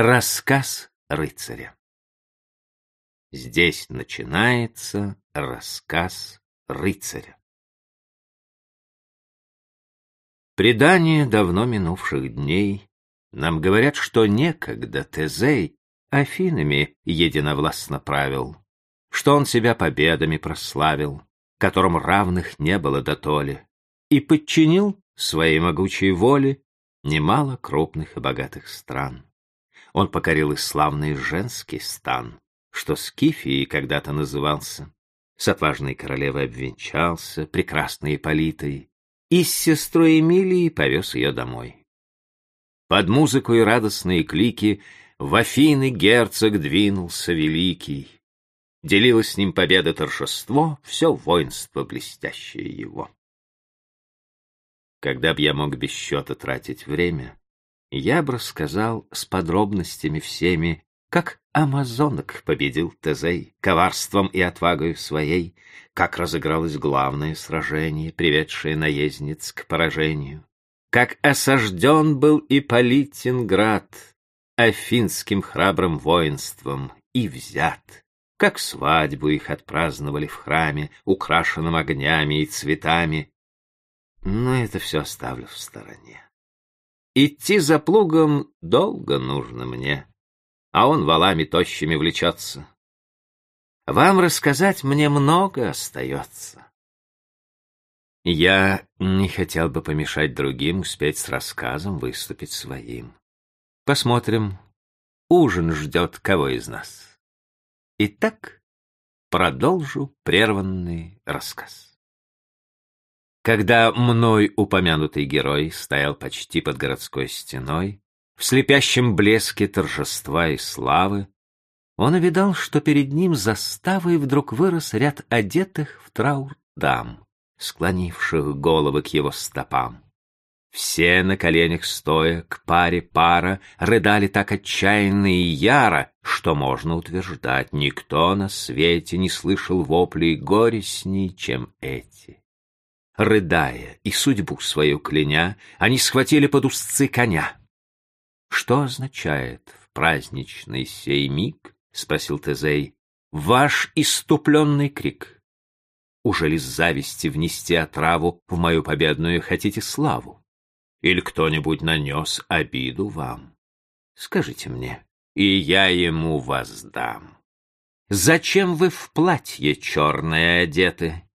Рассказ рыцаря Здесь начинается рассказ рыцаря. Предания давно минувших дней нам говорят, что некогда Тезей Афинами единовластно правил, что он себя победами прославил, которым равных не было до толи, и подчинил своей могучей воле немало крупных и богатых стран. Он покорил и славный женский стан, что Скифией когда-то назывался, с отважной королевой обвенчался, прекрасной Ипполитой, и с сестрой Эмилией повез ее домой. Под музыку и радостные клики в Афины герцог двинулся великий. Делилось с ним победа торжество, все воинство блестящее его. Когда б я мог без счета тратить время, я бы рассказал с подробностями всеми, как амазонок победил Тезей коварством и отвагою своей, как разыгралось главное сражение, приведшее наездниц к поражению, как осажден был и Политинград афинским храбрым воинством и взят, как свадьбу их отпраздновали в храме, украшенном огнями и цветами, но это все оставлю в стороне. Идти за плугом долго нужно мне, а он валами тощими влечется. Вам рассказать мне много остается. Я не хотел бы помешать другим успеть с рассказом выступить своим. Посмотрим, ужин ждет кого из нас. Итак, продолжу прерванный рассказ. Когда мной упомянутый герой стоял почти под городской стеной, в слепящем блеске торжества и славы, он увидал, что перед ним заставой вдруг вырос ряд одетых в траур дам, склонивших головы к его стопам. Все на коленях стоя, к паре пара, рыдали так отчаянно и яро, что можно утверждать, никто на свете не слышал воплей горестней, чем эти. Рыдая и судьбу свою кляня, они схватили под узцы коня. — Что означает в праздничный сей миг, — спросил Тезей, — ваш иступленный крик? Ужели с зависти внести отраву в мою победную хотите славу? Или кто-нибудь нанес обиду вам? Скажите мне, и я ему воздам. Зачем вы в платье черное одеты?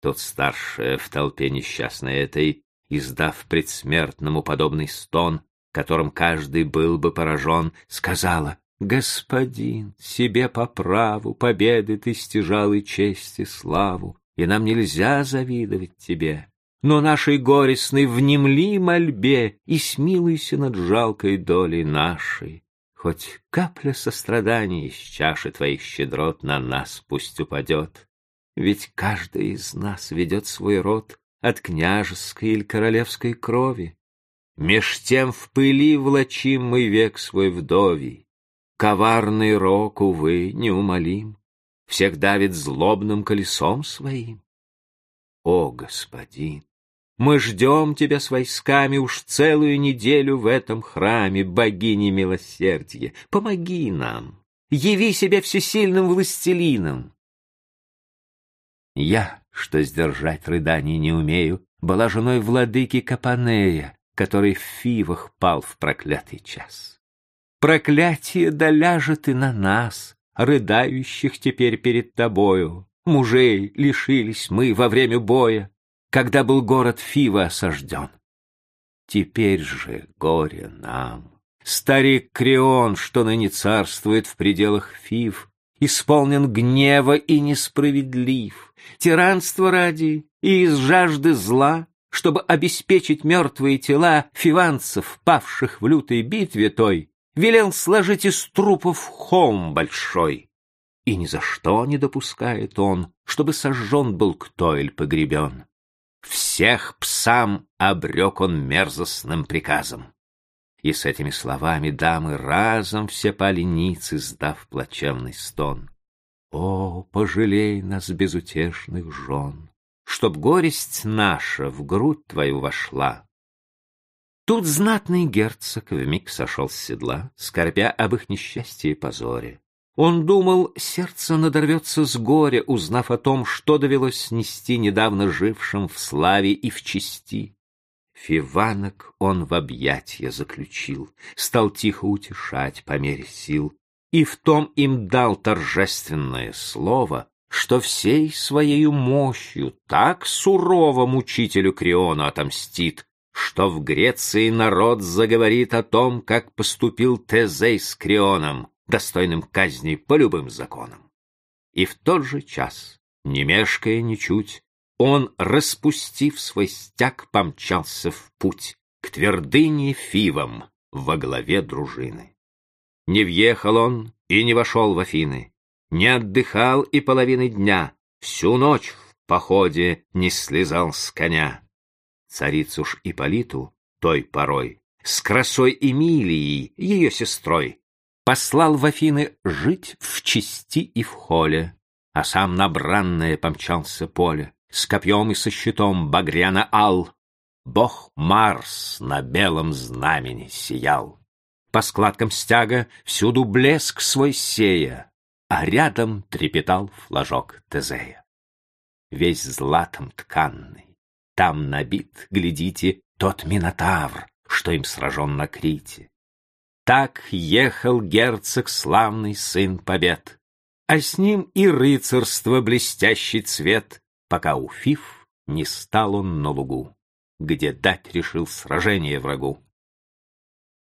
Тот старшая в толпе несчастной этой, издав предсмертному подобный стон, которым каждый был бы поражен, сказала, «Господин, себе по праву победы ты стяжал и честь и славу, и нам нельзя завидовать тебе. Но нашей горестной внемли мольбе и смилуйся над жалкой долей нашей. Хоть капля сострадания из чаши твоих щедрот на нас пусть упадет, ведь каждый из нас ведет свой род от княжеской или королевской крови. Меж тем в пыли влачим мы век свой вдовий. Коварный рок, увы, неумолим, Всех давит злобным колесом своим. О, господин, мы ждем тебя с войсками Уж целую неделю в этом храме Богини милосердия. Помоги нам, яви себя всесильным властелином. Я, что сдержать рыданий не умею, была женой владыки Капанея, который в фивах пал в проклятый час. Проклятие доляжет и на нас, рыдающих теперь перед тобою. Мужей лишились мы во время боя, когда был город Фива осажден. Теперь же горе нам. Старик Крион, что ныне царствует в пределах Фив, исполнен гнева и несправедлив, тиранство ради и из жажды зла, чтобы обеспечить мертвые тела фиванцев, павших в лютой битве той, велел сложить из трупов холм большой. И ни за что не допускает он, чтобы сожжен был кто или погребен. Всех псам обрек он мерзостным приказом. И с этими словами дамы разом все пали ниц, издав плачевный стон. О, пожалей нас, безутешных жен, Чтоб горесть наша в грудь твою вошла. Тут знатный герцог вмиг сошел с седла, скорбя об их несчастье и позоре. Он думал, сердце надорвется с горя, узнав о том, что довелось снести недавно жившим в славе и в чести. Фиванок он в объятья заключил, стал тихо утешать по мере сил, и в том им дал торжественное слово, что всей своей мощью так сурово мучителю Криону отомстит, что в Греции народ заговорит о том, как поступил Тезей с Крионом, достойным казни по любым законам. И в тот же час, не мешкая ничуть, он, распустив свой стяг, помчался в путь к твердыне Фивам во главе дружины. Не въехал он и не вошел в Афины, не отдыхал и половины дня, всю ночь в походе не слезал с коня царицу ж Ипполиту той порой, с красой Эмилией, ее сестрой, послал в Афины жить в чести и в холе, а сам на бранное помчался поле, с копьем и со щитом багряна ал. Бог Марс на белом знамени сиял. По складкам стяга всюду блеск свой сея, а рядом трепетал флажок Тезея. Весь златом тканный, там набит, глядите, тот Минотавр, что им сражен на Крите. Так ехал герцог славный сын побед, а с ним и рыцарство блестящий цвет, пока у Фиф не стал он на лугу, где дать решил сражение врагу.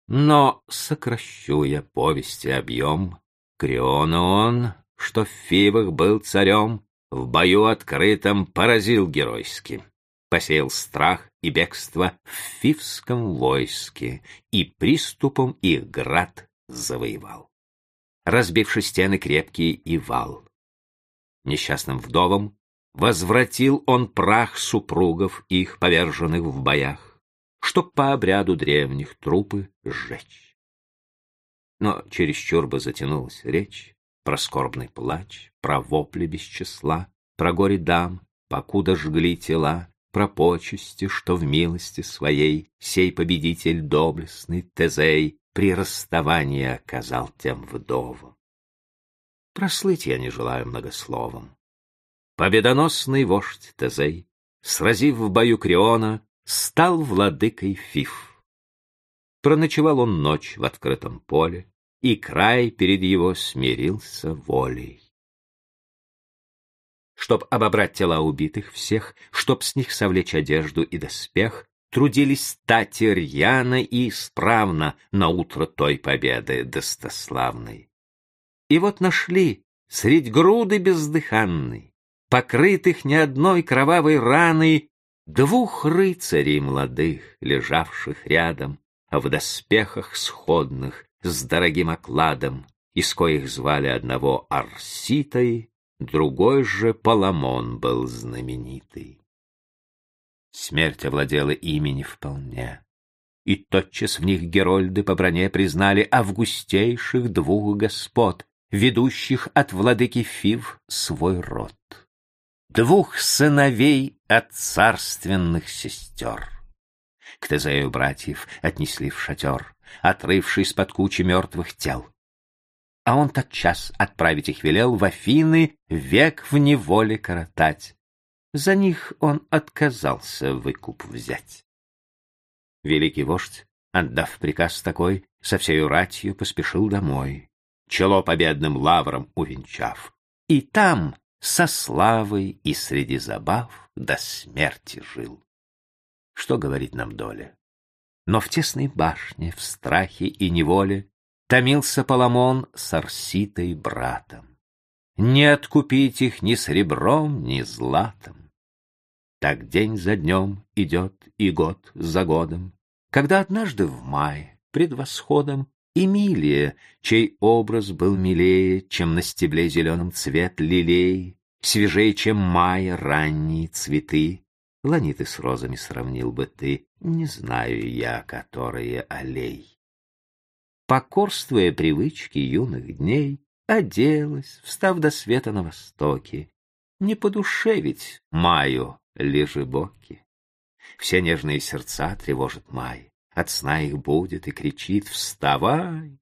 Но, сокращу я повести объем, Криона он, что в Фивах был царем, в бою открытом поразил геройски посеял страх и бегство в фивском войске и приступом их град завоевал, разбивши стены крепкие и вал. Несчастным вдовам возвратил он прах супругов их, поверженных в боях, чтоб по обряду древних трупы сжечь. Но чересчур бы затянулась речь про скорбный плач, про вопли без числа, про горе дам, покуда жгли тела, про почести, что в милости своей сей победитель доблестный Тезей при расставании оказал тем вдовам. Прослыть я не желаю многословом. Победоносный вождь Тезей, сразив в бою Криона, стал владыкой Фиф. Проночевал он ночь в открытом поле, и край перед его смирился волей чтоб обобрать тела убитых всех, чтоб с них совлечь одежду и доспех, трудились стати рьяно и исправно на утро той победы достославной. И вот нашли средь груды бездыханной, покрытых ни одной кровавой раной, двух рыцарей молодых, лежавших рядом, в доспехах сходных, с дорогим окладом, из коих звали одного Арситой, Другой же Паламон был знаменитый. Смерть овладела ими вполне, и тотчас в них герольды по броне признали августейших двух господ, ведущих от владыки Фив свой род. Двух сыновей от царственных сестер. К Тезею братьев отнесли в шатер, отрывшись под кучи мертвых тел а он тотчас отправить их велел в Афины век в неволе коротать. За них он отказался выкуп взять. Великий вождь, отдав приказ такой, со всею ратью поспешил домой, чело победным лавром увенчав, и там со славой и среди забав до смерти жил. Что говорит нам доля? Но в тесной башне, в страхе и неволе Томился Паламон с Арситой братом. Не откупить их ни серебром, ни златом. Так день за днем идет и год за годом, Когда однажды в мае, пред восходом, Эмилия, чей образ был милее, Чем на стебле зеленом цвет лилей, Свежей, чем мая ранние цветы, Ланиты с розами сравнил бы ты, Не знаю я, которые аллей покорствуя привычке юных дней, оделась, встав до света на востоке. Не по душе ведь маю лежебоки. Все нежные сердца тревожит май. От сна их будет и кричит «Вставай!»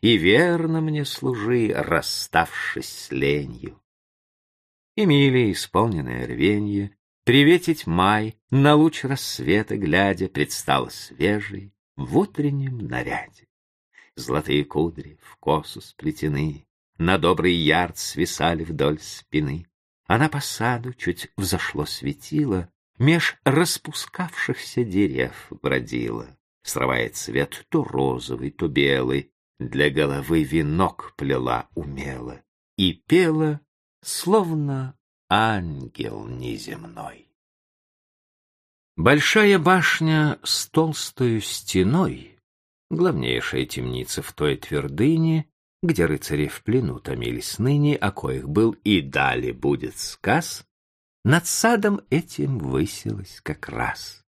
И верно мне служи, расставшись с ленью. Эмилия, исполненная рвенье, Приветить май, на луч рассвета глядя, Предстала свежей в утреннем наряде. Золотые кудри в косу сплетены, На добрый ярд свисали вдоль спины. Она по саду чуть взошло светило, Меж распускавшихся дерев бродила, Срывая цвет то розовый, то белый, Для головы венок плела умело И пела, словно ангел неземной. Большая башня с толстою стеной, главнейшая темница в той твердыне, где рыцари в плену томились ныне, о коих был и далее будет сказ, над садом этим высилась как раз,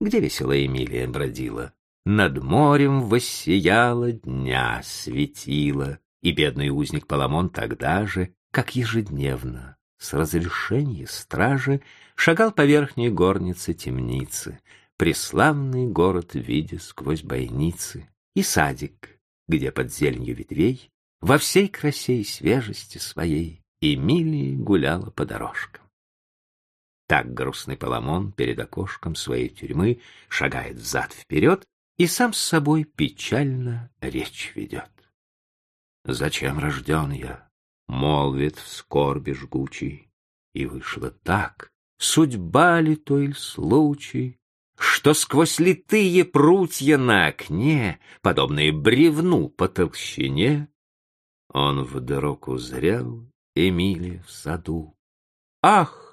где веселая Эмилия бродила. Над морем воссияла дня светила, и бедный узник Паламон тогда же, как ежедневно, с разрешения стражи, шагал по верхней горнице темницы, преславный город видя сквозь бойницы, и садик, где под зеленью ветвей во всей красе и свежести своей Эмилия гуляла по дорожкам. Так грустный Паламон перед окошком своей тюрьмы шагает взад-вперед и сам с собой печально речь ведет. «Зачем рожден я?» — молвит в скорби жгучий. И вышло так, судьба ли то или случай, что сквозь литые прутья на окне, подобные бревну по толщине, он вдруг узрел Эмилия в саду. Ах!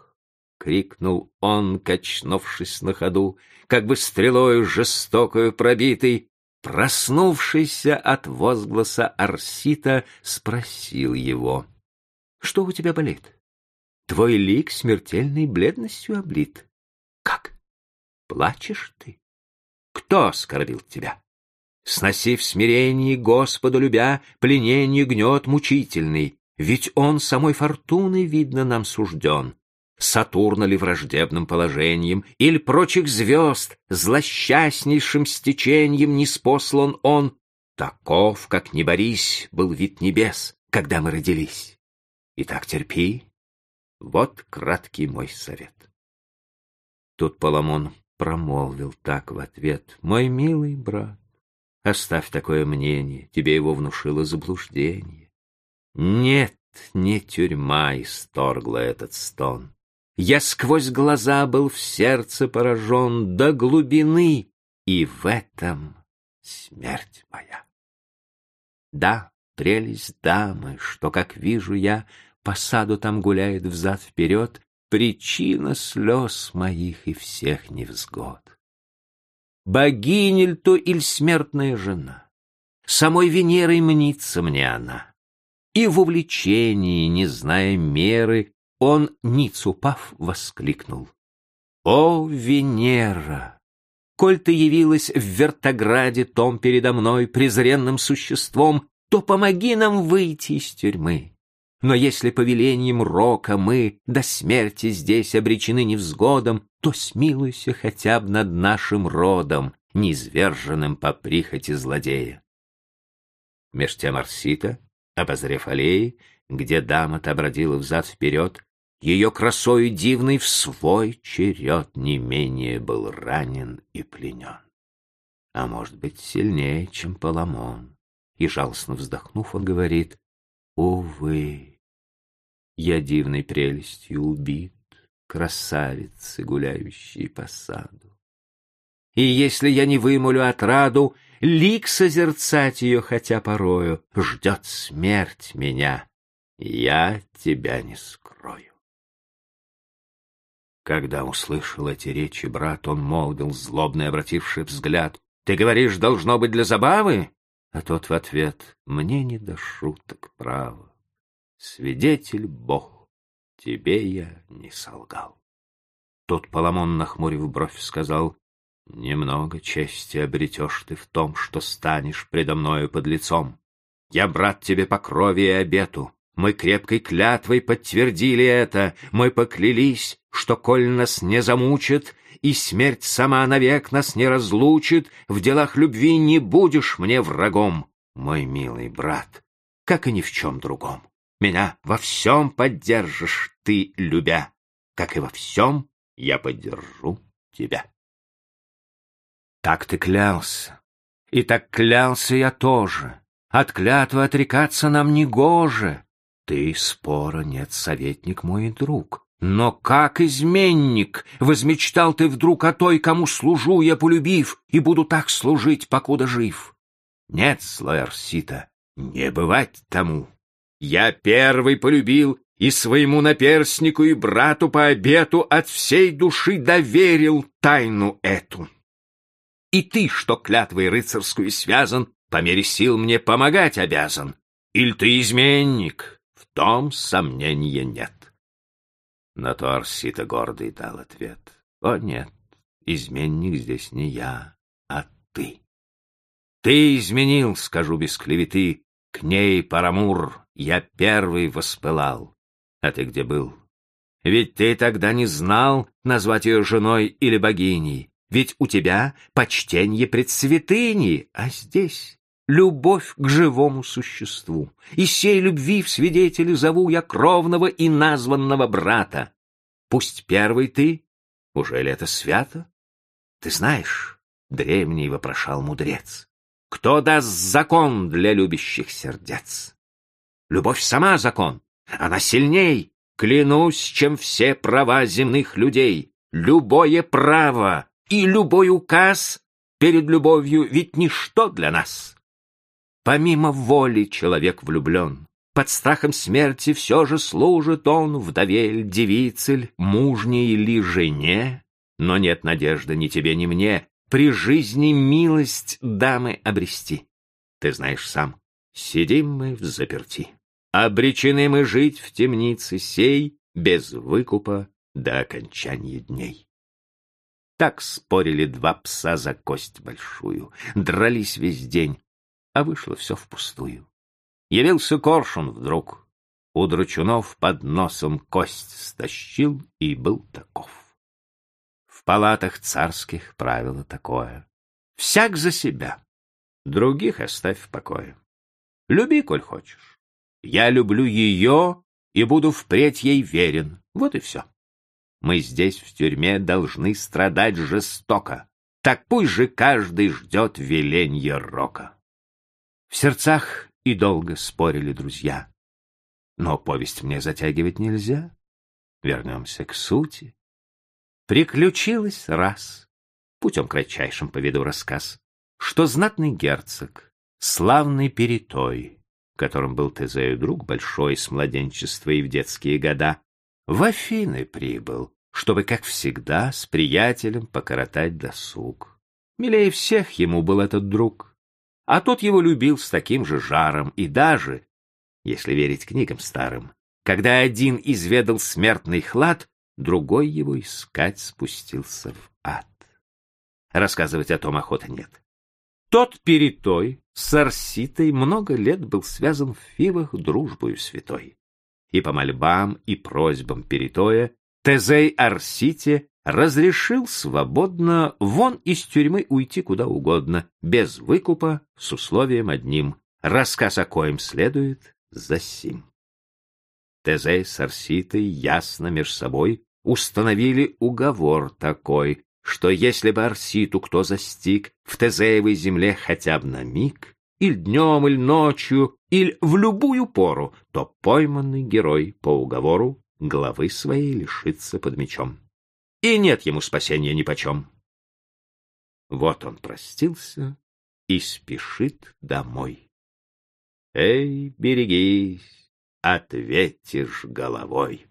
Крикнул он, качнувшись на ходу, как бы стрелою жестокою пробитый, проснувшийся от возгласа Арсита, спросил его. — Что у тебя болит? Твой лик смертельной бледностью облит. — Как? Плачешь ты? Кто оскорбил тебя? Сноси в смирении Господу любя пленение гнет мучительный, ведь он самой фортуной, видно, нам сужден. Сатурна ли враждебным положением, или прочих звезд, злосчастнейшим стечением не спослан он, таков, как не борись, был вид небес, когда мы родились. Итак, терпи, вот краткий мой совет. Тут Паламон промолвил так в ответ, «Мой милый брат, оставь такое мнение, тебе его внушило заблуждение. Нет, не тюрьма исторгла этот стон. Я сквозь глаза был в сердце поражен до глубины, и в этом смерть моя. Да, прелесть дамы, что, как вижу я, по саду там гуляет взад-вперед, причина слез моих и всех невзгод. Богиня ль то иль смертная жена? Самой Венерой мнится мне она. И в увлечении, не зная меры, он, ниц упав, воскликнул. «О, Венера! Коль ты явилась в Вертограде том передо мной презренным существом, то помоги нам выйти из тюрьмы. Но если повелением рока мы до смерти здесь обречены невзгодом, то смилуйся хотя бы над нашим родом, низверженным по прихоти злодея. Меж тем Арсита, обозрев аллеи, где дама-то бродила взад-вперед, ее красою дивной в свой черед не менее был ранен и пленен. А может быть, сильнее, чем Паламон. И жалостно вздохнув, он говорит, «Увы, я дивной прелестью убит, красавицы, гуляющие по саду. И если я не вымолю отраду, лик созерцать ее хотя порою, ждет смерть меня, я тебя не скрою. Когда услышал эти речи брат, он молвил, злобный обративший взгляд, «Ты говоришь, должно быть для забавы?» А тот в ответ, «Мне не до шуток, право. Свидетель Бог, тебе я не солгал». Тут Паламон, нахмурив бровь, сказал, «Немного чести обретешь ты в том, что станешь предо мною под лицом. Я брат тебе по крови и обету, мы крепкой клятвой подтвердили это, мы поклялись, что, коль нас не замучат, и смерть сама навек нас не разлучит, в делах любви не будешь мне врагом, мой милый брат, как и ни в чем другом. Меня во всем поддержишь ты, любя, как и во всем я поддержу тебя. Так ты клялся, и так клялся я тоже. От клятвы отрекаться нам не гоже. Ты, спора нет, советник мой друг. Но как изменник возмечтал ты вдруг о той, кому служу я, полюбив, и буду так служить, покуда жив? Нет, злой Арсита, не бывать тому. Я первый полюбил и своему наперснику и брату по обету от всей души доверил тайну эту. И ты, что клятвой рыцарскую связан, по мере сил мне помогать обязан. Или ты изменник, в том сомнения нет. На то Арсита гордый дал ответ. О, нет, изменник здесь не я, а ты. Ты изменил, скажу без клеветы, к ней, Парамур, я первый воспылал. А ты где был? Ведь ты тогда не знал назвать ее женой или богиней. Ведь у тебя почтенье пред святыней, а здесь любовь к живому существу. И сей любви в свидетели зову я кровного и названного брата. Пусть первый ты, уже ли это свято? Ты знаешь, древний вопрошал мудрец, кто даст закон для любящих сердец? Любовь сама закон, она сильней, клянусь, чем все права земных людей. Любое право и любой указ перед любовью ведь ничто для нас. Помимо воли человек влюблен. Под страхом смерти все же служит он вдовель, девицель, мужней или жене. Но нет надежды ни тебе, ни мне при жизни милость дамы обрести. Ты знаешь сам, сидим мы в заперти. Обречены мы жить в темнице сей без выкупа до окончания дней. Так спорили два пса за кость большую, дрались весь день, а вышло все впустую. Явился коршун вдруг, у дручунов под носом кость стащил и был таков. В палатах царских правило такое. Всяк за себя, других оставь в покое. Люби, коль хочешь. Я люблю ее и буду впредь ей верен. Вот и все. Мы здесь, в тюрьме, должны страдать жестоко. Так пусть же каждый ждет веленья рока. В сердцах и долго спорили друзья. Но повесть мне затягивать нельзя. Вернемся к сути. Приключилось раз, путем кратчайшим поведу рассказ, что знатный герцог, славный перетой, которым был Тезею друг большой с младенчества и в детские года, в Афины прибыл, чтобы, как всегда, с приятелем покоротать досуг. Милее всех ему был этот друг, а тот его любил с таким же жаром и даже, если верить книгам старым, когда один изведал смертный хлад, другой его искать спустился в ад. Рассказывать о том охоты нет. Тот перетой с Арситой много лет был связан в Фивах дружбою святой. И по мольбам и просьбам перетоя Тезей Арсите разрешил свободно вон из тюрьмы уйти куда угодно, без выкупа, с условием одним, рассказ о коем следует за сим. Тезей с Арситой ясно меж собой установили уговор такой, что если бы Арситу кто застиг в Тезеевой земле хотя бы на миг, или днем, или ночью, или в любую пору, то пойманный герой по уговору головы своей лишится под мечом. И нет ему спасения нипочем. Вот он простился и спешит домой. Эй, берегись, ответишь головой.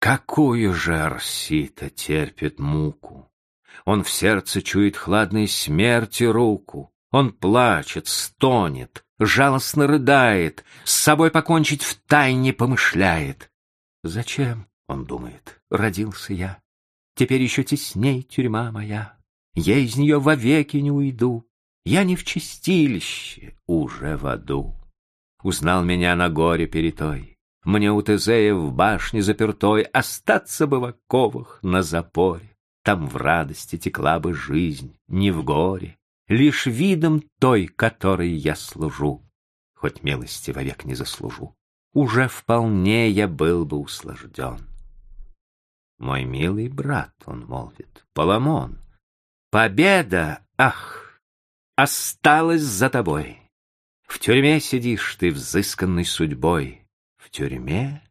Какую же Арсита терпит муку? Он в сердце чует хладной смерти руку. Он плачет, стонет, жалостно рыдает, с собой покончить в тайне помышляет. Зачем, он думает, родился я? Теперь еще тесней тюрьма моя. Я из нее вовеки не уйду. Я не в чистилище, уже в аду. Узнал меня на горе перетой. Мне у Тезея в башне запертой Остаться бы в оковах на запоре. Там в радости текла бы жизнь, не в горе, Лишь видом той, которой я служу, Хоть милости вовек не заслужу, Уже вполне я был бы услажден. Мой милый брат, он молвит, Паламон, Победа, ах, осталась за тобой. В тюрьме сидишь ты взысканной судьбой. В тюрьме?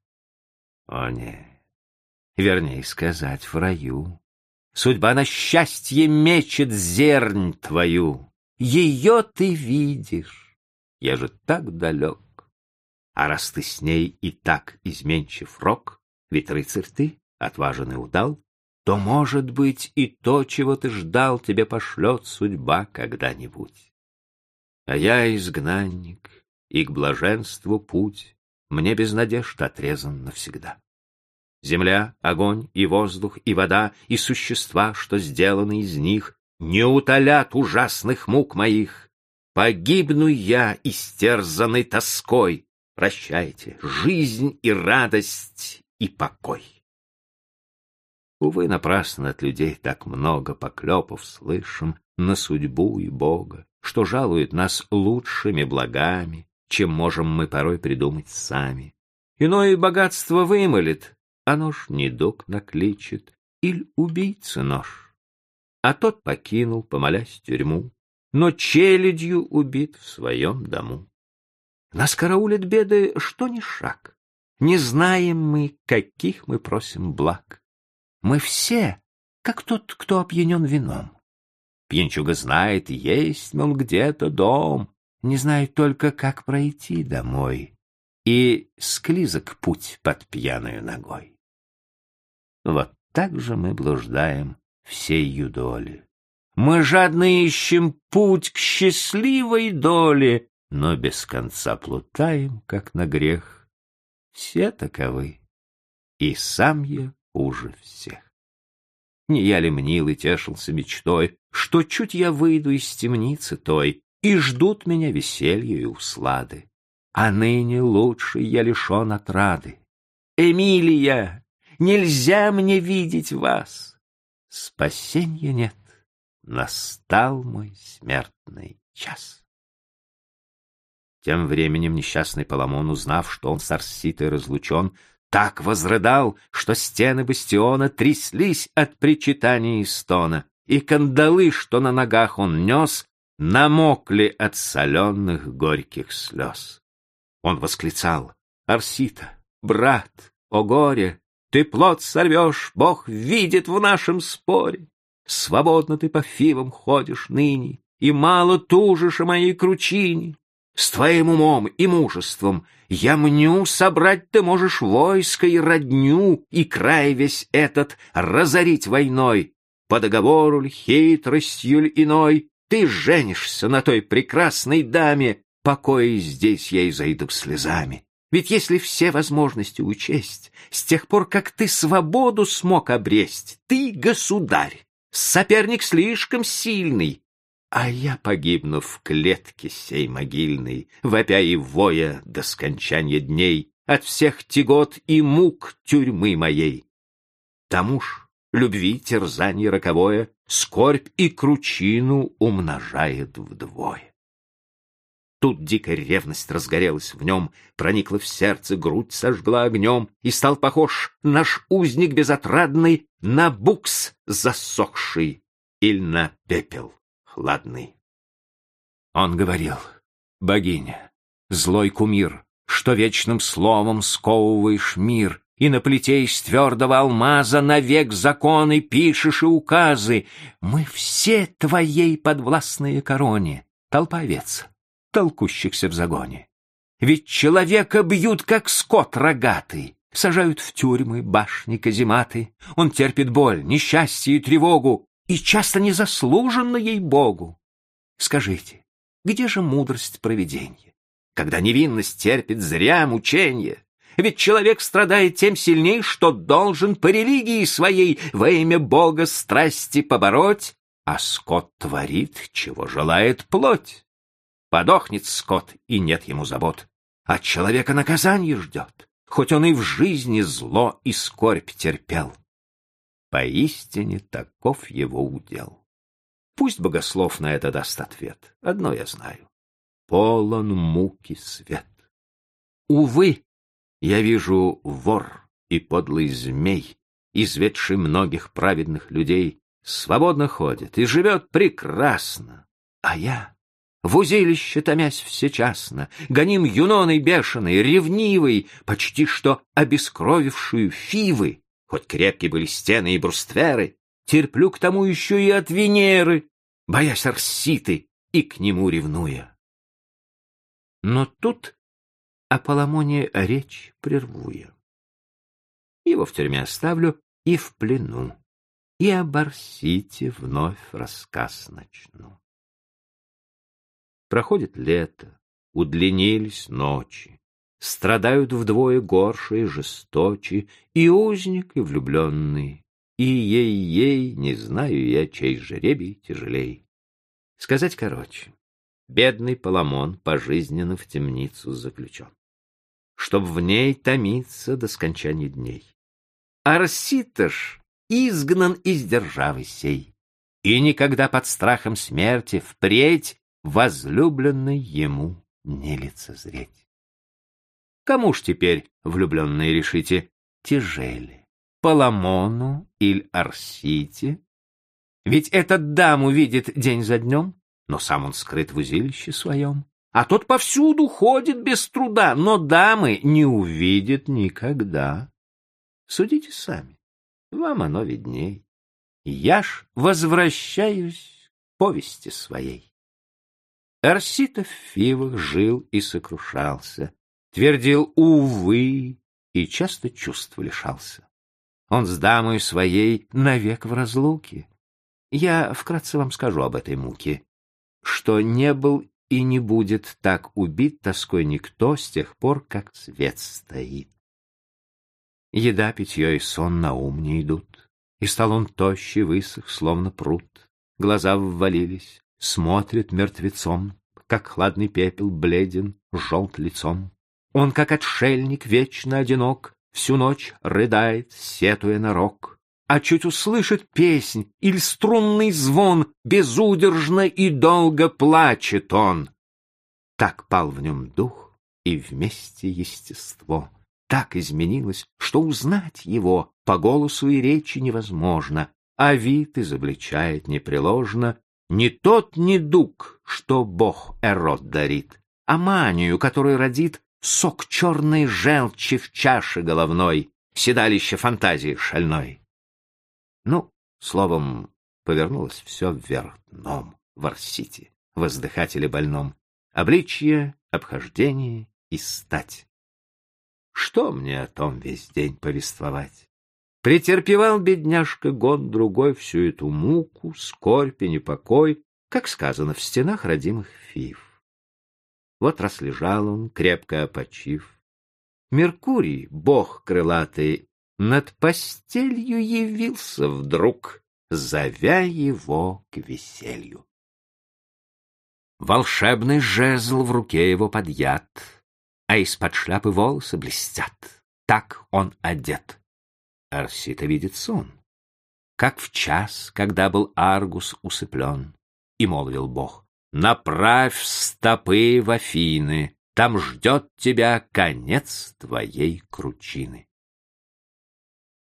О, не. Вернее сказать, в раю. Судьба на счастье мечет зернь твою. Ее ты видишь. Я же так далек. А раз ты с ней и так изменчив рок, ведь рыцарь ты, отважен и удал, то, может быть, и то, чего ты ждал, тебе пошлет судьба когда-нибудь. А я изгнанник, и к блаженству путь мне без надежд отрезан навсегда. Земля, огонь и воздух, и вода, и существа, что сделаны из них, не утолят ужасных мук моих. Погибну я, истерзанный тоской. Прощайте, жизнь и радость и покой. Увы, напрасно от людей так много поклепов слышим на судьбу и Бога, что жалует нас лучшими благами, чем можем мы порой придумать сами. Иное богатство вымолит, а нож недуг накличет, или убийца нож. А тот покинул, помолясь тюрьму, но челядью убит в своем дому. Нас караулят беды, что ни шаг. Не знаем мы, каких мы просим благ. Мы все, как тот, кто опьянен вином. Пьянчуга знает, есть, мол, где-то дом, не знает только, как пройти домой, и склизок путь под пьяную ногой. Вот так же мы блуждаем всей юдоли. Мы жадно ищем путь к счастливой доле, но без конца плутаем, как на грех. Все таковы, и сам я хуже всех. Не я ли мнил и тешился мечтой, что чуть я выйду из темницы той, и ждут меня веселье и услады. А ныне лучше я лишен отрады. Эмилия, нельзя мне видеть вас. Спасенья нет, настал мой смертный час. Тем временем несчастный Паламон, узнав, что он с Арситой разлучен, так возрыдал, что стены бастиона тряслись от причитания и стона, и кандалы, что на ногах он нес, намокли от соленых горьких слез. Он восклицал, «Арсита, брат, о горе, ты плод сорвешь, Бог видит в нашем споре. Свободно ты по фивам ходишь ныне, и мало тужишь о моей кручине. С твоим умом и мужеством я мню собрать ты можешь войско и родню, и край весь этот разорить войной. По договору ль, хитростью ль иной, ты женишься на той прекрасной даме, покоя здесь я и зайду слезами. Ведь если все возможности учесть, с тех пор, как ты свободу смог обресть, ты государь, соперник слишком сильный, а я погибну в клетке сей могильной, Вопя и воя до скончания дней От всех тягот и мук тюрьмы моей. Тому ж любви терзание роковое Скорбь и кручину умножает вдвое. Тут дикая ревность разгорелась в нем, проникла в сердце, грудь сожгла огнем, и стал похож наш узник безотрадный на букс засохший или на пепел хладный. Он говорил, богиня, злой кумир, что вечным словом сковываешь мир, и на плите из твердого алмаза навек законы пишешь и указы. Мы все твоей подвластные короне, толпа овец, толкущихся в загоне. Ведь человека бьют, как скот рогатый, сажают в тюрьмы, башни, казематы. Он терпит боль, несчастье и тревогу, и часто незаслуженно ей-богу. Скажите, где же мудрость провидения, когда невинность терпит зря мученье? Ведь человек страдает тем сильней, что должен по религии своей во имя Бога страсти побороть, а скот творит, чего желает плоть. Подохнет скот, и нет ему забот, а человека наказание ждет. хоть он и в жизни зло и скорбь терпел. Поистине таков его удел. Пусть богослов на это даст ответ. Одно я знаю. Полон муки свет. Увы, я вижу вор и подлый змей, изведший многих праведных людей, свободно ходит и живет прекрасно. А я, в узилище томясь всечасно, гоним юноной бешеной, ревнивой, почти что обескровившую фивы, хоть крепкие были стены и брустверы, терплю к тому еще и от Венеры, боясь Арситы и к нему ревнуя. Но тут о Паламоне речь прерву я. Его в тюрьме оставлю и в плену, и о Барсите вновь рассказ начну. Проходит лето, удлинились ночи, страдают вдвое горше и жесточе и узник, и влюбленный, и ей-ей, не знаю я, чей жеребий тяжелей. Сказать короче, бедный Паламон пожизненно в темницу заключен, чтоб в ней томиться до скончания дней. Арситош изгнан из державы сей, и никогда под страхом смерти впредь возлюбленный ему не лицезреть. Кому ж теперь, влюбленные, решите, тяжели? Паламону или Арсите? Ведь этот даму видит день за днем, но сам он скрыт в узилище своем. А тот повсюду ходит без труда, но дамы не увидит никогда. Судите сами, вам оно видней. Я ж возвращаюсь к повести своей. Арсита в Фивах жил и сокрушался, твердил «увы» и часто чувств лишался. Он с дамой своей навек в разлуке. Я вкратце вам скажу об этой муке, что не был и не будет так убит тоской никто с тех пор, как свет стоит. Еда, питье и сон на ум не идут, и стал он тощий, высох, словно пруд. Глаза ввалились, смотрит мертвецом, как хладный пепел бледен, желт лицом. Он, как отшельник, вечно одинок, Всю ночь рыдает, сетуя на рок. А чуть услышит песнь или струнный звон, Безудержно и долго плачет он. Так пал в нем дух и вместе естество. Так изменилось, что узнать его По голосу и речи невозможно, А вид изобличает непреложно Не тот недуг, что бог Эрот дарит, А манию, которую родит Сок черной желчи в чаше головной, Седалище фантазии шальной. Ну, словом, повернулось все вверх дном в Арсите, воздыхателе больном. Обличье, обхождение и стать. Что мне о том весь день повествовать? Претерпевал бедняжка год другой всю эту муку, скорбь и непокой, как сказано в стенах родимых фив. Вот раз лежал он, крепко опочив. Меркурий, бог крылатый, над постелью явился вдруг, зовя его к веселью. Волшебный жезл в руке его подъят, а из-под шляпы волосы блестят. Так он одет. Арсита видит сон, как в час, когда был Аргус усыплен, и молвил бог. Направь стопы в Афины, там ждет тебя конец твоей кручины.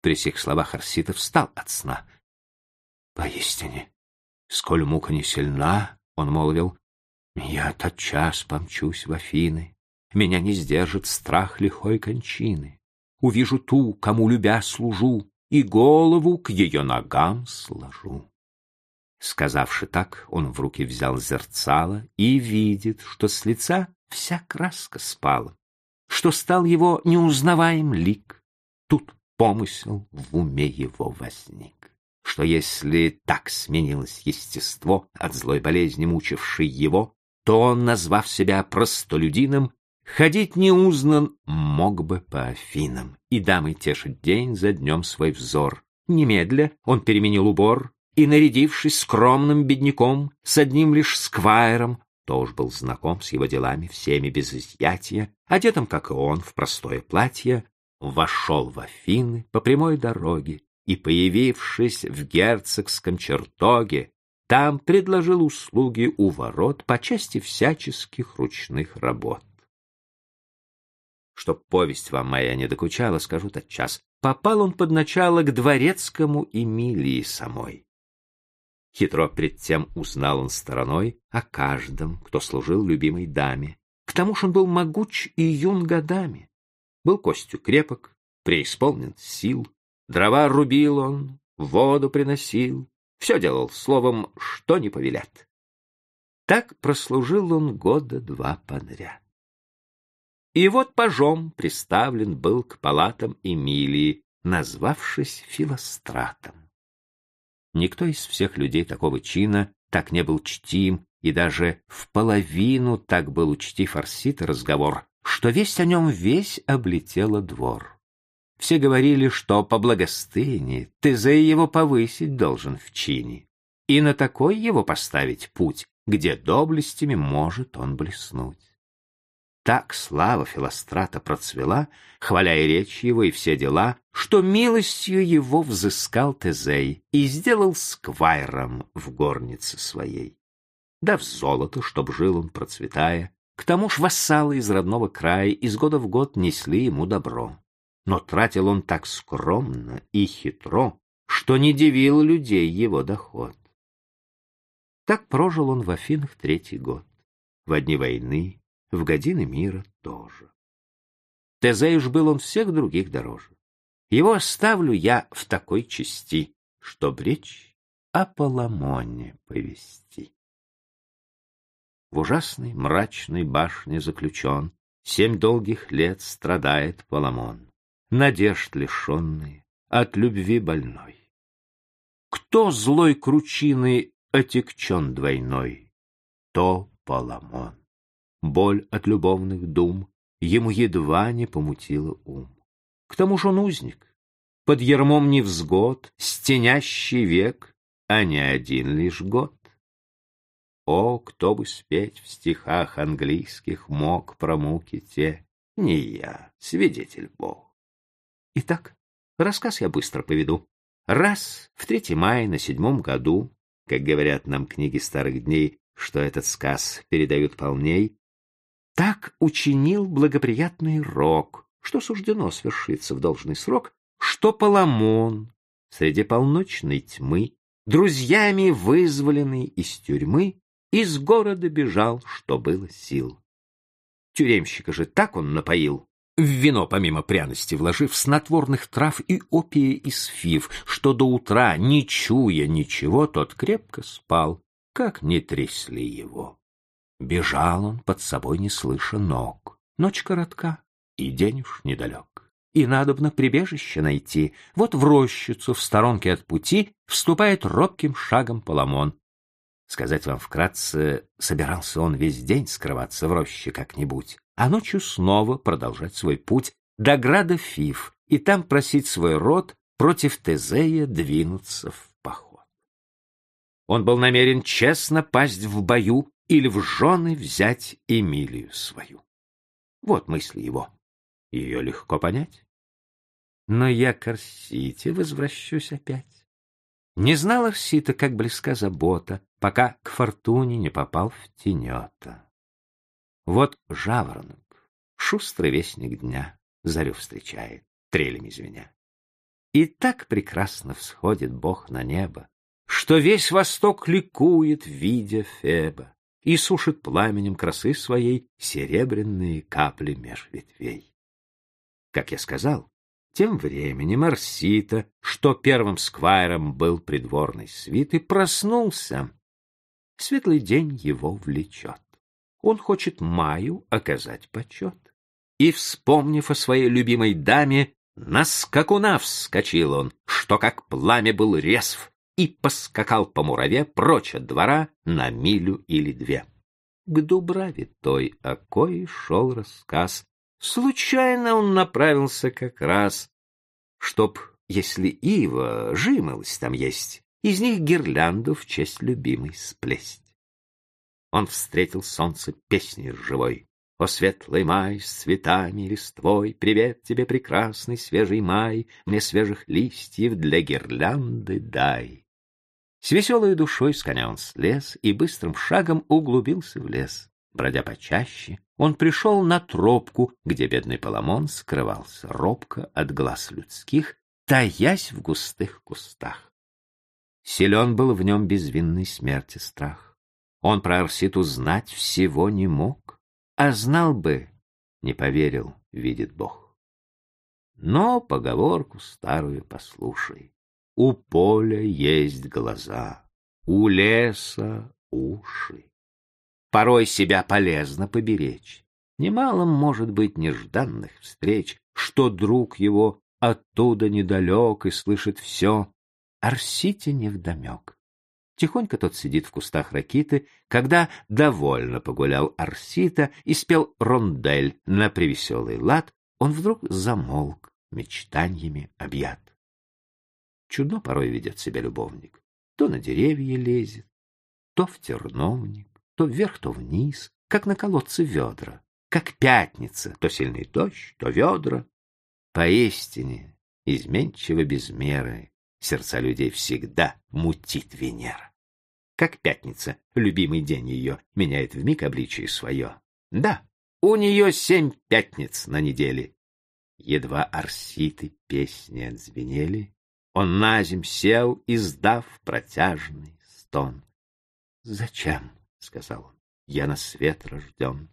При сих словах Арсита встал от сна. Поистине, сколь мука не сильна, он молвил, я тотчас помчусь в Афины, меня не сдержит страх лихой кончины. Увижу ту, кому любя служу, и голову к ее ногам сложу. Сказавши так, он в руки взял зерцало и видит, что с лица вся краска спала, что стал его неузнаваем лик. Тут помысел в уме его возник, что если так сменилось естество от злой болезни, мучившей его, то он, назвав себя простолюдином, ходить неузнан мог бы по Афинам, и дамы тешить день за днем свой взор. Немедля он переменил убор, и, нарядившись скромным бедняком, с одним лишь сквайром, уж был знаком с его делами всеми без изъятия, одетым, как и он, в простое платье, вошел в Афины по прямой дороге и, появившись в герцогском чертоге, там предложил услуги у ворот по части всяческих ручных работ. Чтоб повесть вам моя не докучала, скажу тотчас. Попал он под начало к дворецкому Эмилии самой. Хитро пред тем узнал он стороной о каждом, кто служил любимой даме. К тому ж он был могуч и юн годами. Был костью крепок, преисполнен сил. Дрова рубил он, воду приносил, все делал словом, что не повелят. Так прослужил он года два подряд. И вот пожом приставлен был к палатам Эмилии, назвавшись Филостратом. Никто из всех людей такого чина так не был чтим, и даже в половину так был учтив Арсит разговор, что весть о нем весь облетела двор. Все говорили, что по благостыне Тезей его повысить должен в чине, и на такой его поставить путь, где доблестями может он блеснуть. Так слава Филострата процвела, хваля и речь его, и все дела, что милостью его взыскал Тезей и сделал сквайром в горнице своей. Дав золото, чтоб жил он, процветая, к тому ж вассалы из родного края из года в год несли ему добро но тратил он так скромно и хитро, что не дивил людей его доход. Так прожил он в Афинах третий год, в одни войны, в годины мира тоже. Тезеюш был он всех других дороже. Его оставлю я в такой части, чтоб речь о Паламоне повести. В ужасной мрачной башне заключен, Семь долгих лет страдает Паламон надежд лишенный, от любви больной. Кто злой кручины отекчен двойной? То Паламон. Боль от любовных дум ему едва не помутила ум. К тому же он узник, под ермом невзгод, стенящий век, а не один лишь год. О, кто бы спеть в стихах английских мог про муки те, не я, свидетель Бог. Итак, рассказ я быстро поведу. Раз в 3 мая на седьмом году, как говорят нам книги старых дней, что этот сказ передают полней, так учинил благоприятный рок, что суждено свершиться в должный срок, что Паламон среди полночной тьмы, друзьями вызволенный из тюрьмы, из города бежал, что было сил. Тюремщика же так он напоил, в вино, помимо пряности, вложив снотворных трав и опия из фив, что до утра, не чуя ничего, тот крепко спал, как не трясли его. Бежал он под собой, не слыша ног. Ночь коротка, и день уж недалек. И надобно прибежище найти. Вот в рощицу, в сторонке от пути, вступает робким шагом Паламон. Сказать вам вкратце, собирался он весь день скрываться в роще как-нибудь а ночью снова продолжать свой путь до града Фив и там просить свой род против Тезея двинуться в поход. Он был намерен честно пасть в бою или в жены взять Эмилию свою. Вот мысли его. Ее легко понять. Но я к Арсите возвращусь опять. Не знал Арсита, как близка забота, пока к фортуне не попал в тенета. Вот жаворонок, шустрый вестник дня, зарю встречает, трелями звеня. И так прекрасно всходит Бог на небо, что весь восток ликует, видя Феба, и сушит пламенем красы своей серебряные капли меж ветвей. Как я сказал, тем временем Арсита, что первым сквайром был придворный свит, и проснулся. Светлый день его влечет он хочет Маю оказать почет. И, вспомнив о своей любимой даме, на скакуна вскочил он, что как пламя был резв, и поскакал по мураве прочь от двора на милю или две. К Дубраве той, о кое шел рассказ, случайно он направился как раз, чтоб, если ива, жимолость там есть, из них гирлянду в честь любимой сплесть он встретил солнце песней живой. О, светлый май с цветами листвой, Привет тебе, прекрасный свежий май, Мне свежих листьев для гирлянды дай. С веселой душой с коня он слез И быстрым шагом углубился в лес. Бродя почаще, он пришел на тропку, Где бедный Паламон скрывался робко От глаз людских, таясь в густых кустах. Силен был в нем безвинной смерти страх. Он про Арситу знать всего не мог, а знал бы, не поверил, видит Бог. Но поговорку старую послушай. У поля есть глаза, у леса уши. Порой себя полезно поберечь. Немало может быть нежданных встреч, что друг его оттуда недалек и слышит все. Арсите невдомек. Тихонько тот сидит в кустах ракиты, когда довольно погулял Арсита и спел рондель на привеселый лад, он вдруг замолк, мечтаниями объят. Чудно порой ведет себя любовник. То на деревья лезет, то в терновник, то вверх, то вниз, как на колодце ведра, как пятница, то сильный дождь, то ведра. Поистине, изменчиво без меры, сердца людей всегда мутит Венера как пятница, любимый день ее, меняет вмиг обличие свое. Да, у нее семь пятниц на неделе. Едва арситы песни отзвенели, он на земь сел, издав протяжный стон. — Зачем? — сказал он. — Я на свет рожден.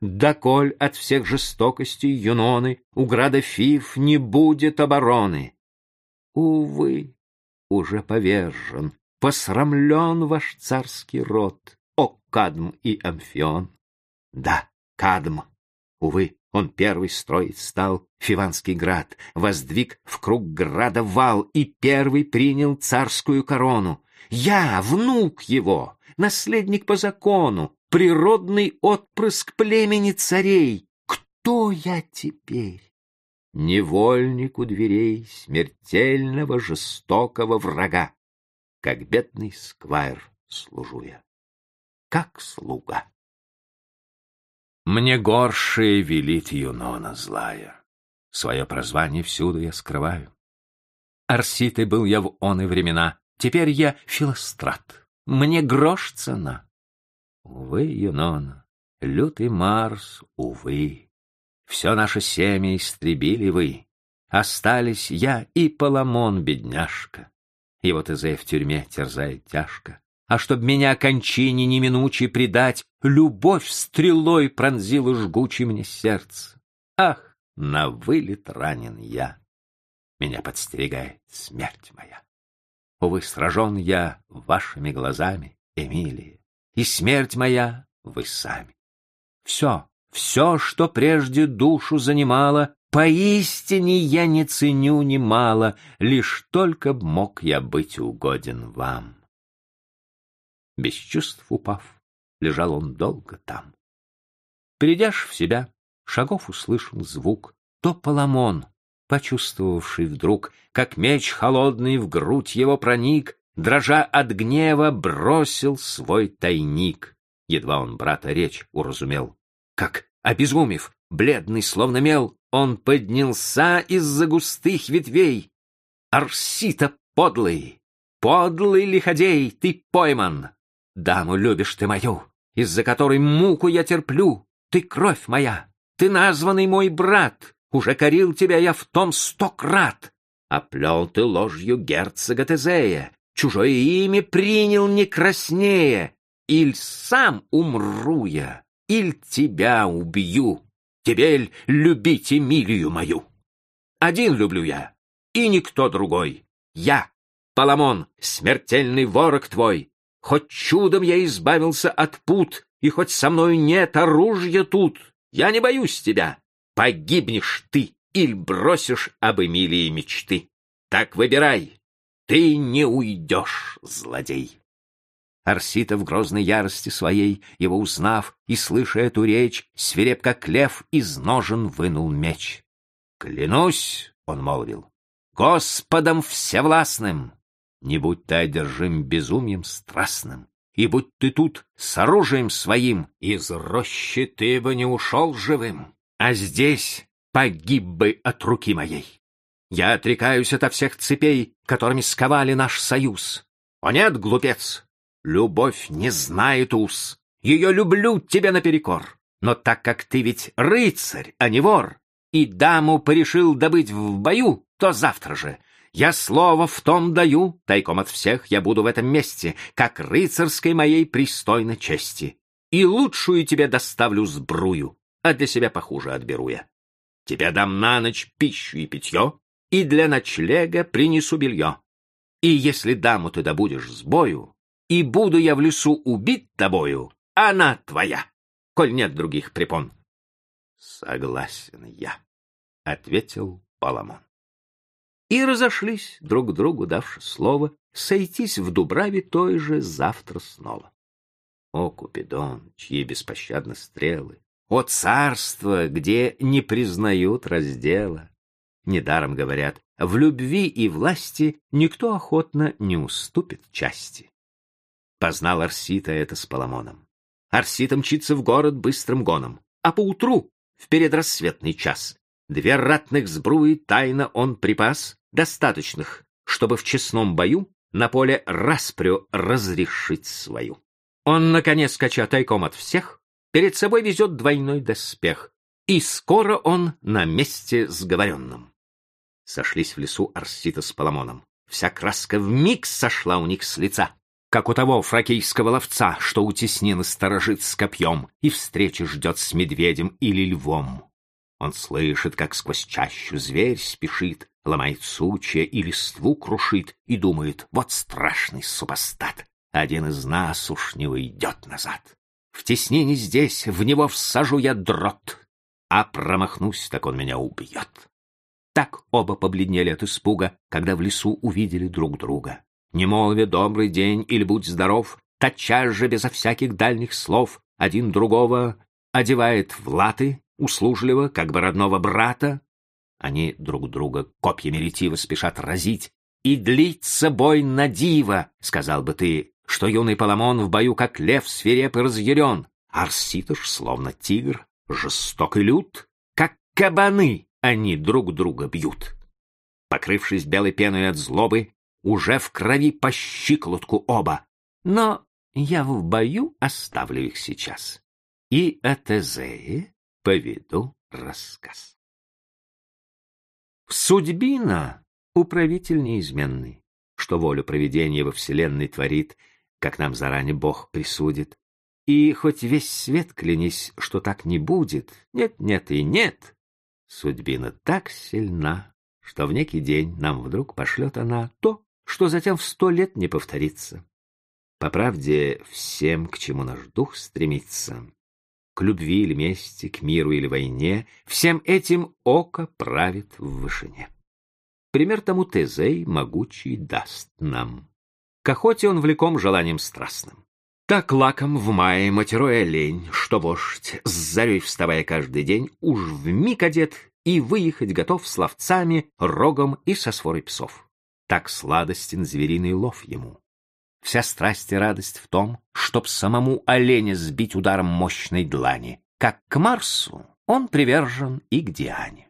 Да коль от всех жестокостей Юноны у града Фиф не будет обороны. Увы, уже повержен посрамлен ваш царский род, о Кадм и Амфион. Да, Кадм, увы, он первый строить стал Фиванский град, воздвиг в круг града вал и первый принял царскую корону. Я, внук его, наследник по закону, природный отпрыск племени царей. Кто я теперь? Невольник у дверей смертельного жестокого врага как бедный сквайр служу я, как слуга. Мне горшее велит Юнона злая, свое прозвание всюду я скрываю. Арситой был я в он и времена, теперь я филострат, мне грош цена. Увы, Юнона, лютый Марс, увы, все наше семя истребили вы, остались я и Паламон, бедняжка. Его Тезей в тюрьме терзает тяжко. А чтоб меня кончине неминучей предать, Любовь стрелой пронзила жгучее мне сердце. Ах, на вылет ранен я. Меня подстерегает смерть моя. Увы, сражен я вашими глазами, Эмилия, И смерть моя вы сами. Все, все, что прежде душу занимало, Поистине я не ценю немало, Лишь только б мог я быть угоден вам. Без чувств упав, лежал он долго там. Придяшь в себя, шагов услышал звук, То Паламон, почувствовавший вдруг, Как меч холодный в грудь его проник, Дрожа от гнева, бросил свой тайник. Едва он брата речь уразумел, Как, обезумев, бледный, словно мел, он поднялся из-за густых ветвей. Арсита подлый, подлый лиходей, ты пойман. Даму любишь ты мою, из-за которой муку я терплю. Ты кровь моя, ты названный мой брат. Уже корил тебя я в том сто крат. Оплел ты ложью герцога Тезея, чужое имя принял не краснее. Иль сам умру я, иль тебя убью. Теперь любите Эмилию мою. Один люблю я, и никто другой. Я, Паламон, смертельный ворог твой. Хоть чудом я избавился от пут, и хоть со мною нет оружия тут, я не боюсь тебя. Погибнешь ты или бросишь об Эмилии мечты. Так выбирай, ты не уйдешь, злодей. Арсита в грозной ярости своей, его узнав и слыша эту речь, свиреп как лев из ножен вынул меч. «Клянусь!» — он молвил. «Господом всевластным! Не будь ты одержим безумием страстным! и будь ты тут с оружием своим, из рощи ты бы не ушел живым, а здесь погиб бы от руки моей. Я отрекаюсь ото всех цепей, которыми сковали наш союз. О нет, глупец, любовь не знает уз. Ее люблю тебе наперекор. Но так как ты ведь рыцарь, а не вор, и даму порешил добыть в бою, то завтра же я слово в том даю, тайком от всех я буду в этом месте, как рыцарской моей пристойной чести. И лучшую тебе доставлю сбрую, а для себя похуже отберу я. Тебе дам на ночь пищу и питье, и для ночлега принесу белье. И если даму ты добудешь с бою, и буду я в лесу убит тобою, она твоя, коль нет других препон. — Согласен я, — ответил Паламон и разошлись, друг другу давши слово, сойтись в Дубраве той же завтра снова. О, Купидон, чьи беспощадны стрелы! О, царство, где не признают раздела! Недаром говорят, в любви и власти никто охотно не уступит части. Познал Арсита это с Паламоном. Арсита мчится в город быстрым гоном, а поутру, в передрассветный час, две ратных сбруи тайно он припас, достаточных, чтобы в честном бою на поле распрю разрешить свою. Он, наконец, скача тайком от всех, перед собой везет двойной доспех, и скоро он на месте сговоренном. Сошлись в лесу Арсита с Паламоном. Вся краска вмиг сошла у них с лица, как у того фракийского ловца, что утеснен и сторожит с копьем и встречи ждет с медведем или львом. Он слышит, как сквозь чащу зверь спешит, ломает сучья и листву крушит, и думает, вот страшный супостат, один из нас уж не уйдет назад. В теснине здесь в него всажу я дрот, а промахнусь, так он меня убьет. Так оба побледнели от испуга, когда в лесу увидели друг друга. Не молвя «добрый день» или «будь здоров», тотчас же, безо всяких дальних слов, один другого одевает в латы, услужливо, как бы родного брата, они друг друга копьями ретиво спешат разить. «И длится бой на диво», — сказал бы ты, что юный Паламон в бою как лев свиреп и разъярен. Арситыш, словно тигр, жесток и лют, как кабаны они друг друга бьют. Покрывшись белой пеной от злобы, уже в крови по щиколотку оба. Но я в бою оставлю их сейчас. И о Тезее поведу рассказ. Судьбина — управитель неизменный, что волю провидения во вселенной творит, как нам заранее Бог присудит. И хоть весь свет клянись, что так не будет, нет, нет и нет, судьбина так сильна, что в некий день нам вдруг пошлет она то, что затем в сто лет не повторится. По правде, всем, к чему наш дух стремится, к любви или мести, к миру или войне, всем этим око правит в вышине. Пример тому Тезей могучий даст нам. К охоте он влеком желанием страстным. Так лаком в мае матерой олень, что вождь, с зарей вставая каждый день, уж вмиг одет и выехать готов с ловцами, рогом и со сворой псов. Так сладостен звериный лов ему. Вся страсть и радость в том, чтоб самому оленя сбить ударом мощной длани. Как к Марсу он привержен и к Диане.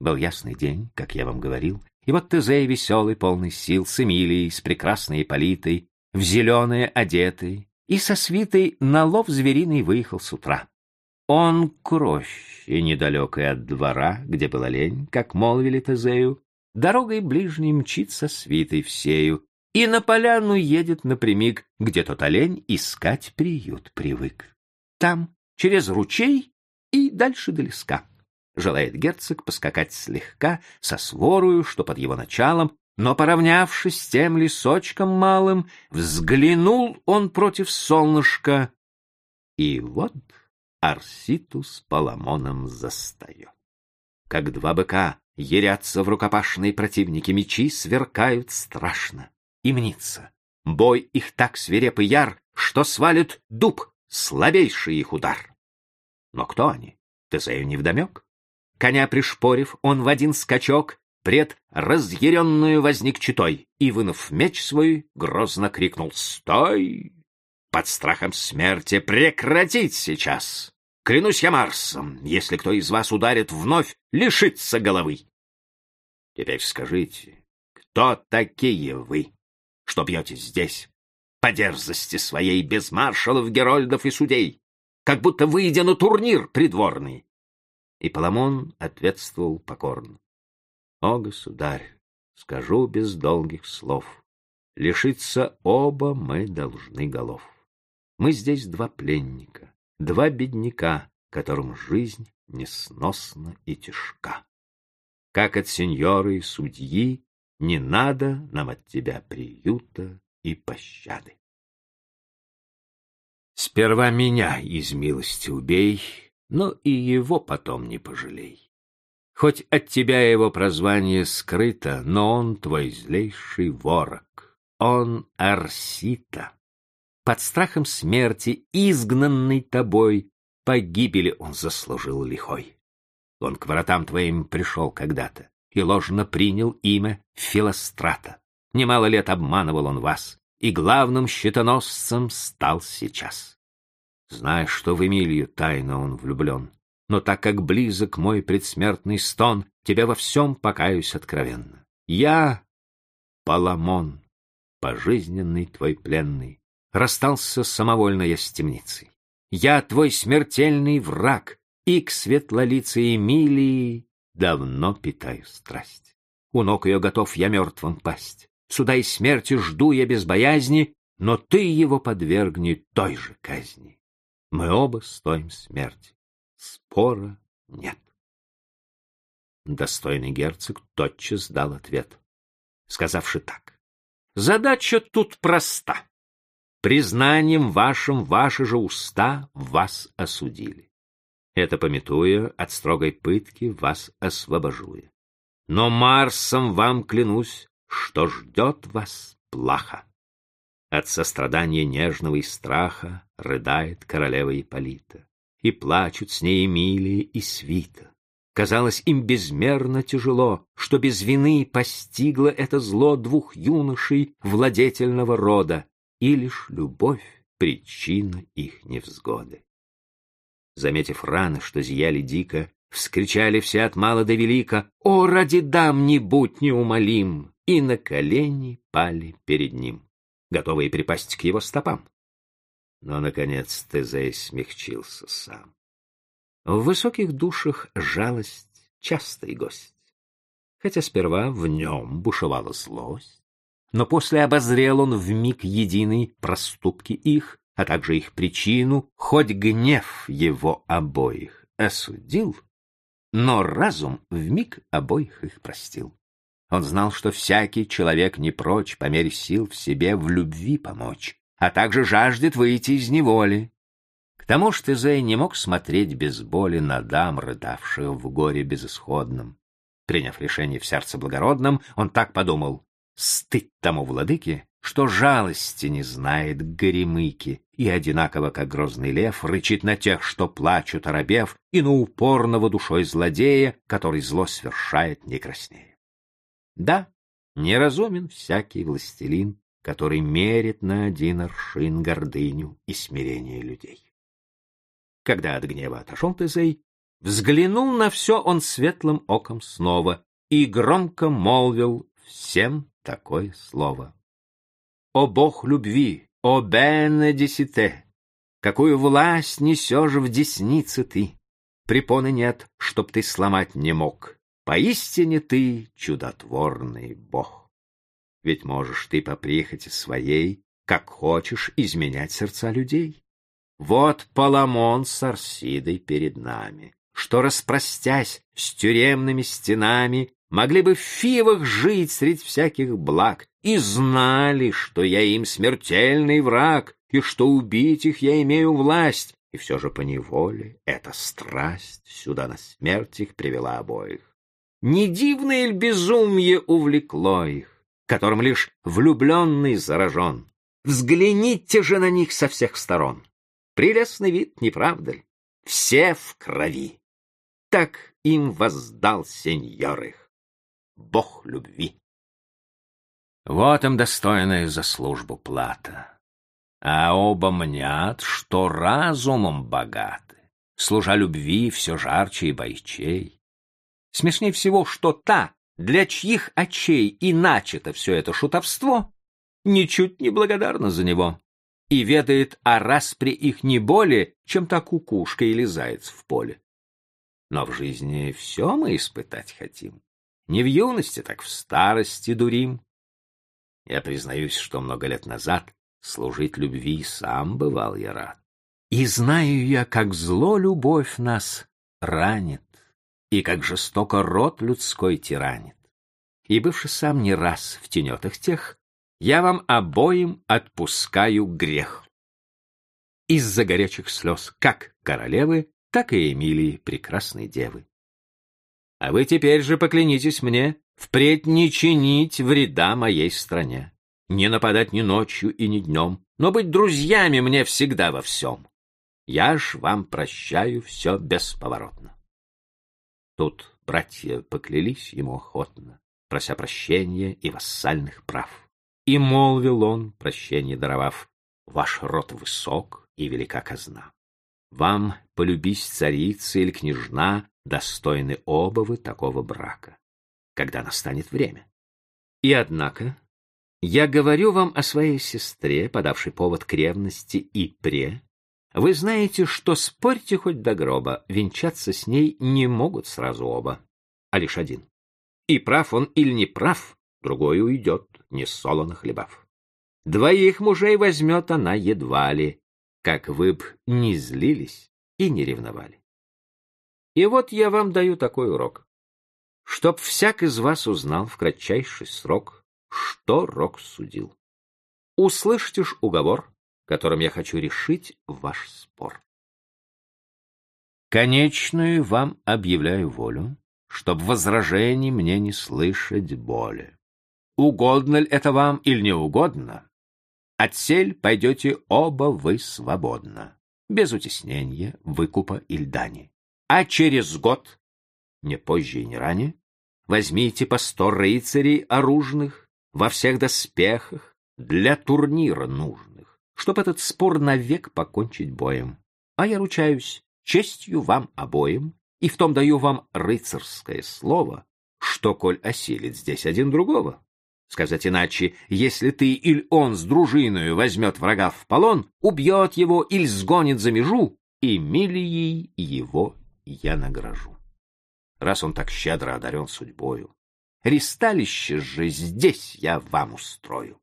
Был ясный день, как я вам говорил, и вот Тезей веселый, полный сил, с Эмилией, с прекрасной Ипполитой, в зеленое одетый, и со свитой на лов звериный выехал с утра. Он кровь и недалекой от двора, где был олень, как молвили Тезею, дорогой ближней мчится свитой всею, и на поляну едет напрямик, где тот олень искать приют привык. Там, через ручей и дальше до леска. Желает герцог поскакать слегка, со сворою, что под его началом, но, поравнявшись с тем лесочком малым, взглянул он против солнышка, и вот Арситу с Паламоном застает. Как два быка ярятся в рукопашные противники, мечи сверкают страшно и мнится. Бой их так свиреп и яр, что свалит дуб, слабейший их удар. Но кто они? Тезею невдомек. Коня пришпорив, он в один скачок пред разъяренную возник читой и, вынув меч свой, грозно крикнул «Стой!» под страхом смерти прекратить сейчас. Клянусь я Марсом, если кто из вас ударит вновь, лишится головы. Теперь скажите, кто такие вы, что бьете здесь, по дерзости своей, без маршалов, герольдов и судей, как будто выйдя на турнир придворный? И Паламон ответствовал покорно. О, государь, скажу без долгих слов, лишиться оба мы должны голов. Мы здесь два пленника, два бедняка, которым жизнь несносна и тяжка. Как от сеньоры и судьи, не надо нам от тебя приюта и пощады. Сперва меня из милости убей, но и его потом не пожалей. Хоть от тебя его прозвание скрыто, но он твой злейший ворог. Он Арсита. Под страхом смерти, изгнанный тобой, погибели он заслужил лихой. Он к воротам твоим пришел когда-то и ложно принял имя Филострата. Немало лет обманывал он вас, и главным щитоносцем стал сейчас. Знаешь, что в Эмилию тайно он влюблен, но так как близок мой предсмертный стон, тебе во всем покаюсь откровенно. Я, Паламон, пожизненный твой пленный, расстался самовольно я с темницей. Я твой смертельный враг, и к светлолицей Эмилии давно питаю страсть. У ног ее готов я мертвым пасть. Суда и смерти жду я без боязни, но ты его подвергни той же казни. Мы оба стоим смерти. Спора нет. Достойный герцог тотчас дал ответ, сказавши так. Задача тут проста. Признанием вашим ваши же уста вас осудили. Это, пометуя, от строгой пытки вас освобожуя. Но Марсом вам клянусь, что ждет вас плохо. От сострадания нежного и страха рыдает королева Ипполита, и плачут с ней Эмилия и Свита. Казалось им безмерно тяжело, что без вины постигло это зло двух юношей владетельного рода, и лишь любовь — причина их невзгоды. Заметив раны, что зияли дико, вскричали все от мала до велика «О, ради дам, не будь неумолим!» и на колени пали перед ним, готовые припасть к его стопам. Но, наконец, Тезей смягчился сам. В высоких душах жалость — частый гость. Хотя сперва в нем бушевала злость, но после обозрел он в миг единый проступки их, а также их причину, хоть гнев его обоих осудил, но разум в миг обоих их простил. Он знал, что всякий человек не прочь по мере сил в себе в любви помочь, а также жаждет выйти из неволи. К тому ж Тезей не мог смотреть без боли на дам, рыдавших в горе безысходном. Приняв решение в сердце благородном, он так подумал, стыд тому владыке, что жалости не знает горемыки, и одинаково, как грозный лев, рычит на тех, что плачут, оробев, и на упорного душой злодея, который зло свершает не краснее. Да, неразумен всякий властелин, который мерит на один аршин гордыню и смирение людей. Когда от гнева отошел Тезей, взглянул на все он светлым оком снова и громко молвил всем такое слово. «О Бог любви, о Бенедисите! Какую власть несешь в деснице ты! Препоны нет, чтоб ты сломать не мог, Поистине ты чудотворный бог. Ведь можешь ты по прихоти своей, как хочешь, изменять сердца людей. Вот Паламон с Арсидой перед нами, что, распростясь с тюремными стенами, могли бы в Фивах жить средь всяких благ, и знали, что я им смертельный враг, и что убить их я имею власть, и все же поневоле эта страсть сюда на смерть их привела обоих. Не дивное ль безумие увлекло их, которым лишь влюбленный заражен? Взгляните же на них со всех сторон. Прелестный вид, не правда ли? Все в крови. Так им воздал сеньор их, бог любви. Вот им достойная за службу плата. а оба мнят, что разумом богаты, служа любви все жарче и бойчей. Смешней всего, что та, для чьих очей и начато все это шутовство, ничуть не благодарна за него и ведает о распре их не более, чем та кукушка или заяц в поле. Но в жизни все мы испытать хотим. Не в юности, так в старости дурим. Я признаюсь, что много лет назад служить любви сам бывал я рад. И знаю я, как зло любовь нас ранит, и как жестоко род людской тиранит. И бывший сам не раз в тенетах тех, я вам обоим отпускаю грех. Из-за горячих слез как королевы, так и Эмилии, прекрасной девы. А вы теперь же поклянитесь мне впредь не чинить вреда моей стране, не нападать ни ночью и ни днем, но быть друзьями мне всегда во всем. Я ж вам прощаю все бесповоротно. Тут братья поклялись ему охотно, прося прощения и вассальных прав. И молвил он, прощение даровав, Ваш род высок и велика казна. Вам, полюбись царица или княжна, Достойны оба вы такого брака, Когда настанет время. И однако, я говорю вам о своей сестре, подавшей повод к ревности и пре. Вы знаете, что спорьте хоть до гроба, венчаться с ней не могут сразу оба, а лишь один. И прав он или не прав, другой уйдет, не солоно хлебав. Двоих мужей возьмет она едва ли, как вы б не злились и не ревновали. И вот я вам даю такой урок, чтоб всяк из вас узнал в кратчайший срок, что Рок судил. Услышите ж уговор, которым я хочу решить ваш спор. Конечную вам объявляю волю, чтоб возражений мне не слышать боли. Угодно ли это вам или не угодно, отсель пойдете оба вы свободно, без утеснения, выкупа или дани. А через год, не позже и не ранее, возьмите по сто рыцарей оружных во всех доспехах для турнира нужных, чтоб этот спор навек покончить боем. А я ручаюсь честью вам обоим, и в том даю вам рыцарское слово, что, коль осилит здесь один другого, Сказать иначе, если ты или он с дружиною возьмет врага в полон, убьет его или сгонит за межу, Эмилией его я награжу. Раз он так щедро одарен судьбою, ристалище же здесь я вам устрою.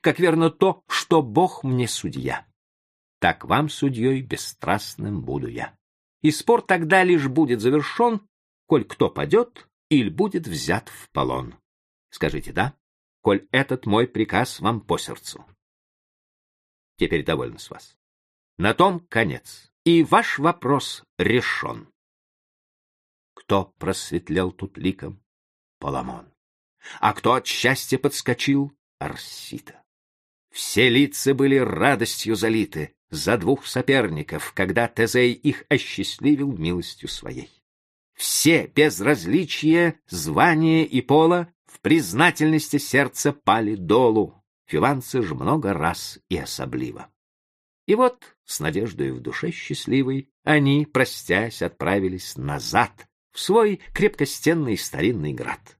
Как верно то, что Бог мне судья, так вам судьей бесстрастным буду я. И спор тогда лишь будет завершен, коль кто падет или будет взят в полон. Скажите «да», коль этот мой приказ вам по сердцу. Теперь довольно с вас. На том конец, и ваш вопрос решен. Кто просветлел тут ликом? Паламон. А кто от счастья подскочил? Арсита. Все лица были радостью залиты за двух соперников, когда Тезей их осчастливил милостью своей. Все, без различия звания и пола, в признательности сердца пали долу, филанцы ж много раз и особливо. И вот, с надеждой в душе счастливой, они, простясь, отправились назад, в свой крепкостенный старинный град.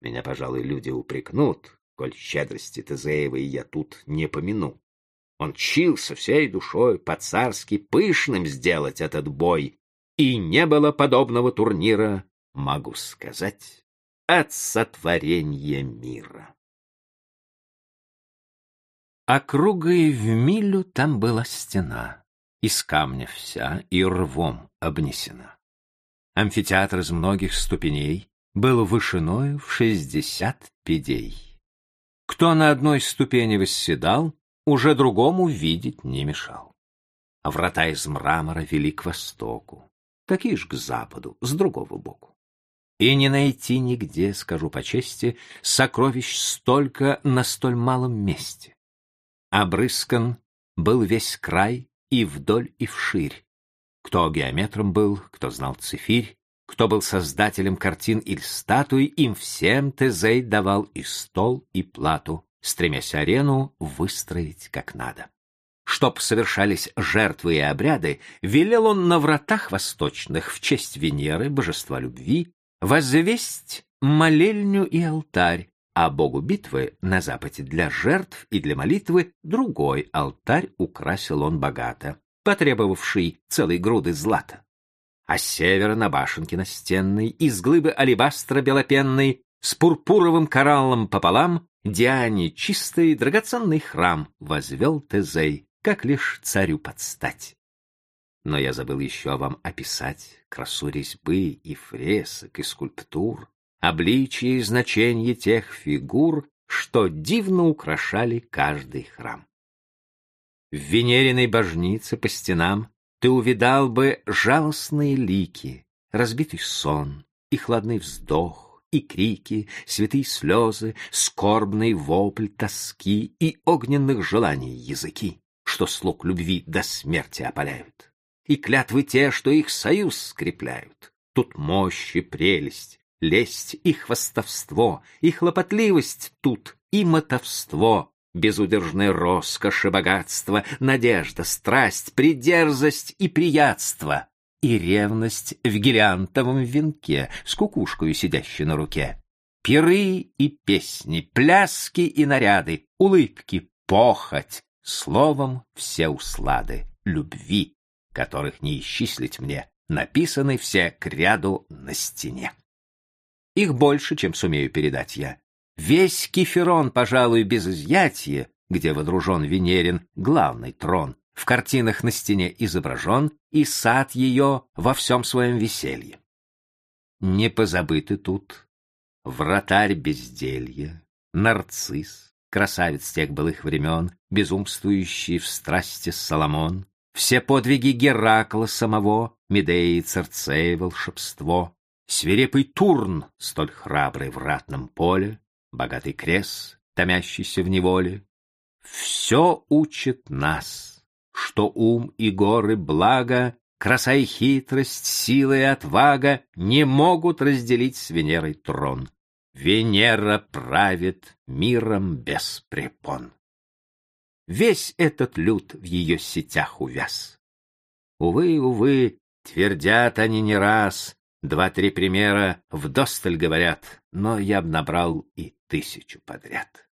Меня, пожалуй, люди упрекнут, коль щедрости Тезеевой я тут не помяну. Он чился всей душой по-царски пышным сделать этот бой, и не было подобного турнира, могу сказать, от сотворения мира. Округой в милю там была стена, из камня вся и рвом обнесена. Амфитеатр из многих ступеней был вышиною в шестьдесят педей. Кто на одной ступени восседал, уже другому видеть не мешал. Врата из мрамора вели к востоку, такие ж к западу, с другого боку. И не найти нигде, скажу по чести, сокровищ столько на столь малом месте. Обрыскан был весь край и вдоль, и вширь. Кто геометром был, кто знал цифирь, кто был создателем картин или статуй, им всем Тезей давал и стол, и плату, стремясь арену выстроить как надо. чтоб совершались жертвы и обряды, велел он на вратах восточных в честь Венеры, божества любви, возвесть молельню и алтарь, а богу битвы на западе для жертв и для молитвы другой алтарь украсил он богато, потребовавший целой груды злата. А с севера на башенке настенной, из глыбы алебастра белопенной, с пурпуровым кораллом пополам, Диане чистый драгоценный храм возвел Тезей, как лишь царю подстать. Но я забыл еще вам описать красу резьбы и фресок, и скульптур, обличие и значение тех фигур, что дивно украшали каждый храм. В Венериной божнице по стенам ты увидал бы жалостные лики, разбитый сон и хладный вздох, и крики, святые слезы, скорбный вопль тоски и огненных желаний языки, что слуг любви до смерти опаляют, и клятвы те, что их союз скрепляют. Тут мощь и прелесть, лесть и хвастовство, и хлопотливость тут, и мотовство, безудержная роскошь и богатство, надежда, страсть, придерзость и приятство, и ревность в гелиантовом венке с кукушкой, сидящей на руке. Пиры и песни, пляски и наряды, улыбки, похоть, словом, все услады любви, которых не исчислить мне, написаны все к ряду на стене. Их больше, чем сумею передать я. Весь Кеферон, пожалуй, без изъятия, где водружен Венерин главный трон, в картинах на стене изображен, и сад ее во всем своем веселье. Не позабыты тут вратарь безделья, нарцисс, красавец тех былых времен, безумствующий в страсти Соломон, все подвиги Геракла самого, Медеи Церцея волшебство, свирепый Турн, столь храбрый в ратном поле, богатый Крес, томящийся в неволе. Все учит нас, что ум и горы благо, краса и хитрость, сила и отвага не могут разделить с Венерой трон. Венера правит миром без препон. Весь этот люд в ее сетях увяз. Увы, увы, твердят они не раз, Два-три примера вдосталь говорят, но я б набрал и тысячу подряд.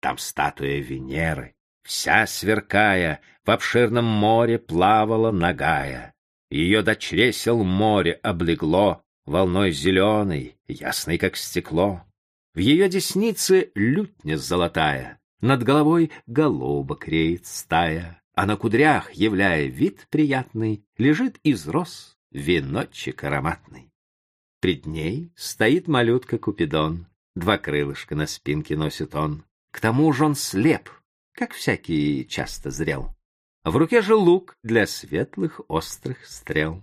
Там статуя Венеры, вся сверкая, в обширном море плавала нагая. Ее до чресел море облегло волной зеленой, ясной, как стекло. В ее деснице лютня золотая, над головой голубок реет стая, а на кудрях, являя вид приятный, лежит из роз веночек ароматный. Пред ней стоит малютка Купидон, два крылышка на спинке носит он. К тому же он слеп, как всякий часто зрел. В руке же лук для светлых острых стрел.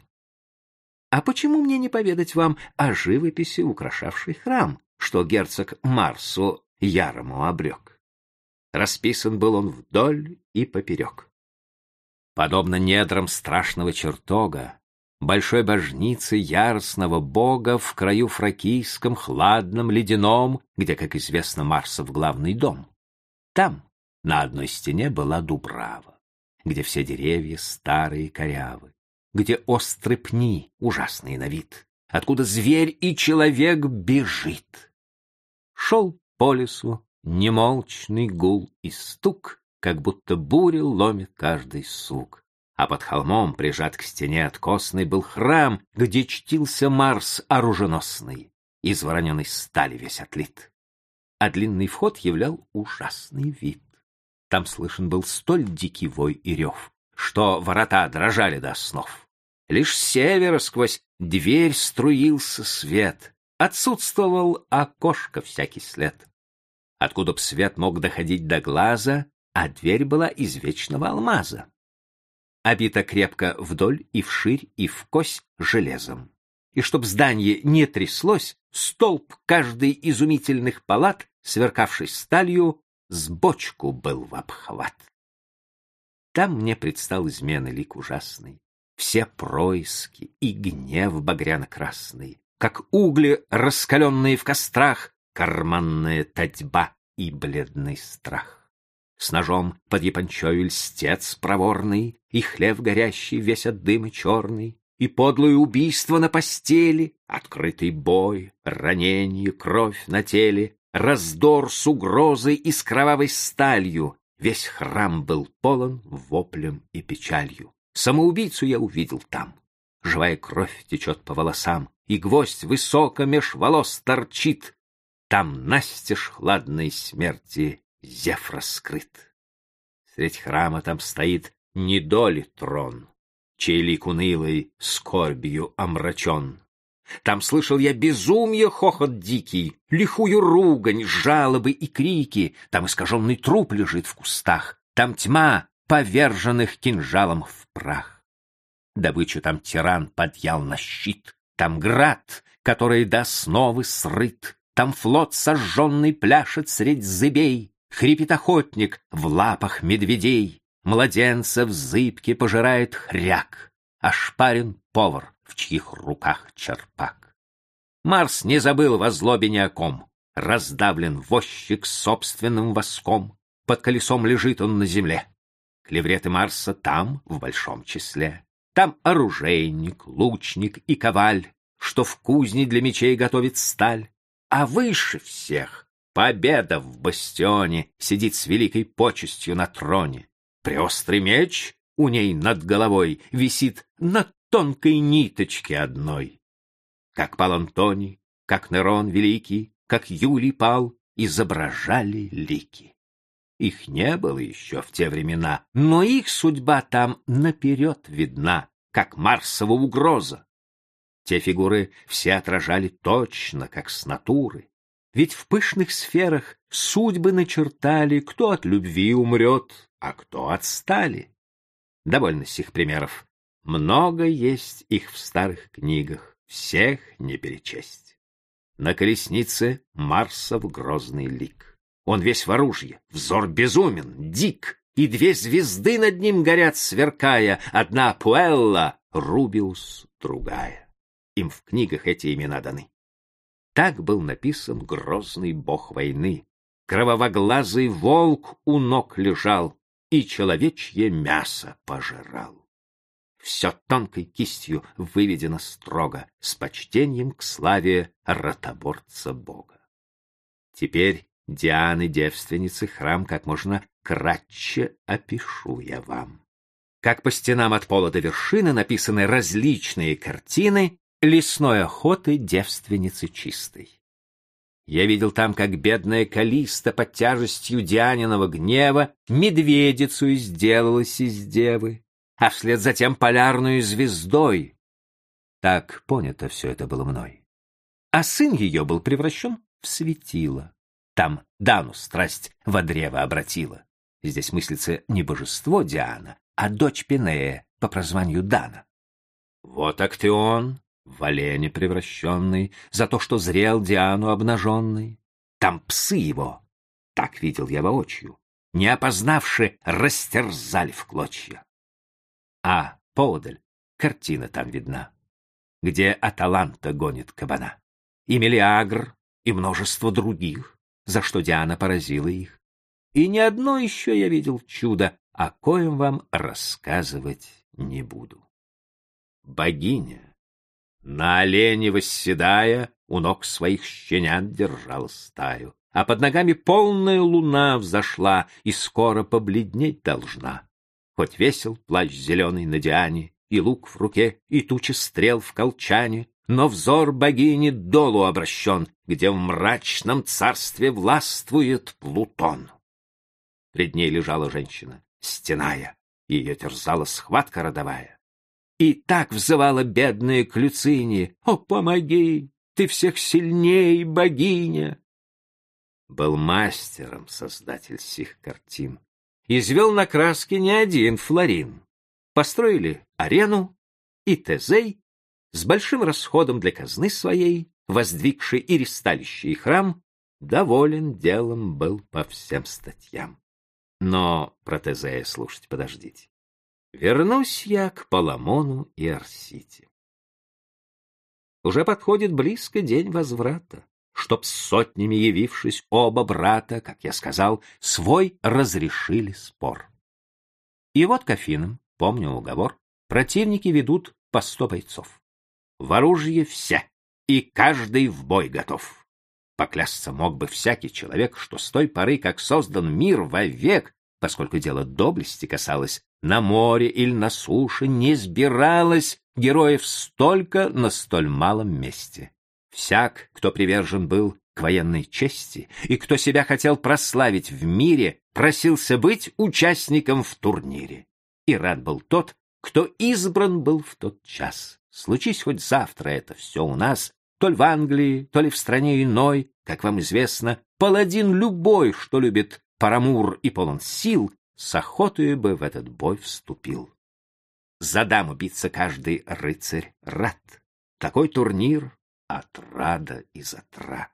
А почему мне не поведать вам о живописи, украшавшей храм, что герцог Марсу ярому обрек? Расписан был он вдоль и поперек. Подобно недрам страшного чертога, большой божницы яростного бога в краю фракийском, хладном, ледяном, где, как известно, Марсов главный дом. Там на одной стене была дубрава, где все деревья старые корявы, где острые пни, ужасные на вид, откуда зверь и человек бежит. Шел по лесу немолчный гул и стук, как будто буря ломит каждый сук а под холмом, прижат к стене откосной, был храм, где чтился Марс оруженосный, из вороненой стали весь отлит. А длинный вход являл ужасный вид. Там слышен был столь дикий вой и рев, что ворота дрожали до основ. Лишь с севера сквозь дверь струился свет, отсутствовал окошко всякий след. Откуда б свет мог доходить до глаза, а дверь была из вечного алмаза обита крепко вдоль и вширь и вкось железом. И чтоб здание не тряслось, столб каждой изумительных палат, сверкавший сталью, с бочку был в обхват. Там мне предстал измены лик ужасный, все происки и гнев багряно-красный, как угли, раскаленные в кострах, карманная татьба и бледный страх. С ножом под япончою льстец проворный, И хлев горящий весь от дыма черный, И подлое убийство на постели, Открытый бой, ранение, кровь на теле, Раздор с угрозой и с кровавой сталью. Весь храм был полон воплем и печалью. Самоубийцу я увидел там. Живая кровь течет по волосам, И гвоздь высоко меж волос торчит. Там настежь хладной смерти Зев раскрыт. Средь храма там стоит недоли трон, Чей лик унылый скорбью омрачен. Там слышал я безумие, хохот дикий, Лихую ругань, жалобы и крики, Там искаженный труп лежит в кустах, Там тьма поверженных кинжалом в прах. Добычу там тиран подъял на щит, Там град, который до основы срыт, Там флот сожженный пляшет средь зыбей, Хрипит охотник в лапах медведей, Младенца в зыбке пожирает хряк, Ошпарен повар, в чьих руках черпак. Марс не забыл во злобе ни о ком, Раздавлен возчик собственным воском, Под колесом лежит он на земле. Клевреты Марса там в большом числе. Там оружейник, лучник и коваль, Что в кузне для мечей готовит сталь. А выше всех Победа в бастионе сидит с великой почестью на троне. Преострый меч у ней над головой висит на тонкой ниточке одной. Как пал Антоний, как Нерон великий, как Юлий пал, изображали лики. Их не было еще в те времена, но их судьба там наперед видна, как Марсова угроза. Те фигуры все отражали точно, как с натуры. Ведь в пышных сферах судьбы начертали, кто от любви умрет, а кто от стали. Довольно сих примеров. Много есть их в старых книгах, всех не перечесть. На колеснице Марсов грозный лик. Он весь в оружие, взор безумен, дик, и две звезды над ним горят, сверкая, одна Пуэлла, Рубиус, другая. Им в книгах эти имена даны. Так был написан грозный бог войны. Кровавоглазый волк у ног лежал и человечье мясо пожирал. Все тонкой кистью выведено строго, с почтением к славе ротоборца бога. Теперь Дианы, девственницы, храм как можно кратче опишу я вам. Как по стенам от пола до вершины написаны различные картины, лесной охоты девственницы чистой. Я видел там, как бедная Калиста под тяжестью Дианиного гнева медведицу сделалась из девы, а вслед затем полярную звездой. Так понято все это было мной. А сын ее был превращен в светило. Там Дану страсть во древо обратила. Здесь мыслится не божество Диана, а дочь Пинея по прозванию Дана. Вот Актеон, в оленя превращенный, за то, что зрел Диану обнаженный. Там псы его, так видел я воочию, не опознавши, растерзали в клочья. А поодаль картина там видна, где Аталанта гонит кабана, и Мелиагр, и множество других, за что Диана поразила их. И ни одно еще я видел чудо, о коем вам рассказывать не буду. Богиня, на олене восседая, у ног своих щенят держал стаю, а под ногами полная луна взошла и скоро побледнеть должна. Хоть весел плащ зеленый на Диане, и лук в руке, и туча стрел в колчане, но взор богини долу обращен, где в мрачном царстве властвует Плутон. Пред ней лежала женщина, стеная, ее терзала схватка родовая. И так взывала бедная к Люцине. «О, помоги! Ты всех сильней, богиня!» Был мастером создатель сих картин. Извел на краске не один флорин. Построили арену, и Тезей, с большим расходом для казны своей, воздвигший и ресталище, и храм, доволен делом был по всем статьям. Но про Тезея слушать подождите. Вернусь я к Паламону и Арсите. Уже подходит близко день возврата. чтоб сотнями явившись оба брата, как я сказал, свой разрешили спор. И вот к Афинам, помню уговор, противники ведут по сто бойцов. В оружие все, и каждый в бой готов. Поклясться мог бы всякий человек, что с той поры, как создан мир вовек, поскольку дело доблести касалось, на море или на суше не сбиралось героев столько на столь малом месте. Всяк, кто привержен был к военной чести и кто себя хотел прославить в мире, просился быть участником в турнире. И рад был тот, кто избран был в тот час. Случись хоть завтра это все у нас, то ли в Англии, то ли в стране иной, как вам известно, паладин любой, что любит Парамур и полон сил, с охотою бы в этот бой вступил. За даму биться каждый рыцарь рад. Такой турнир отрада и затрат.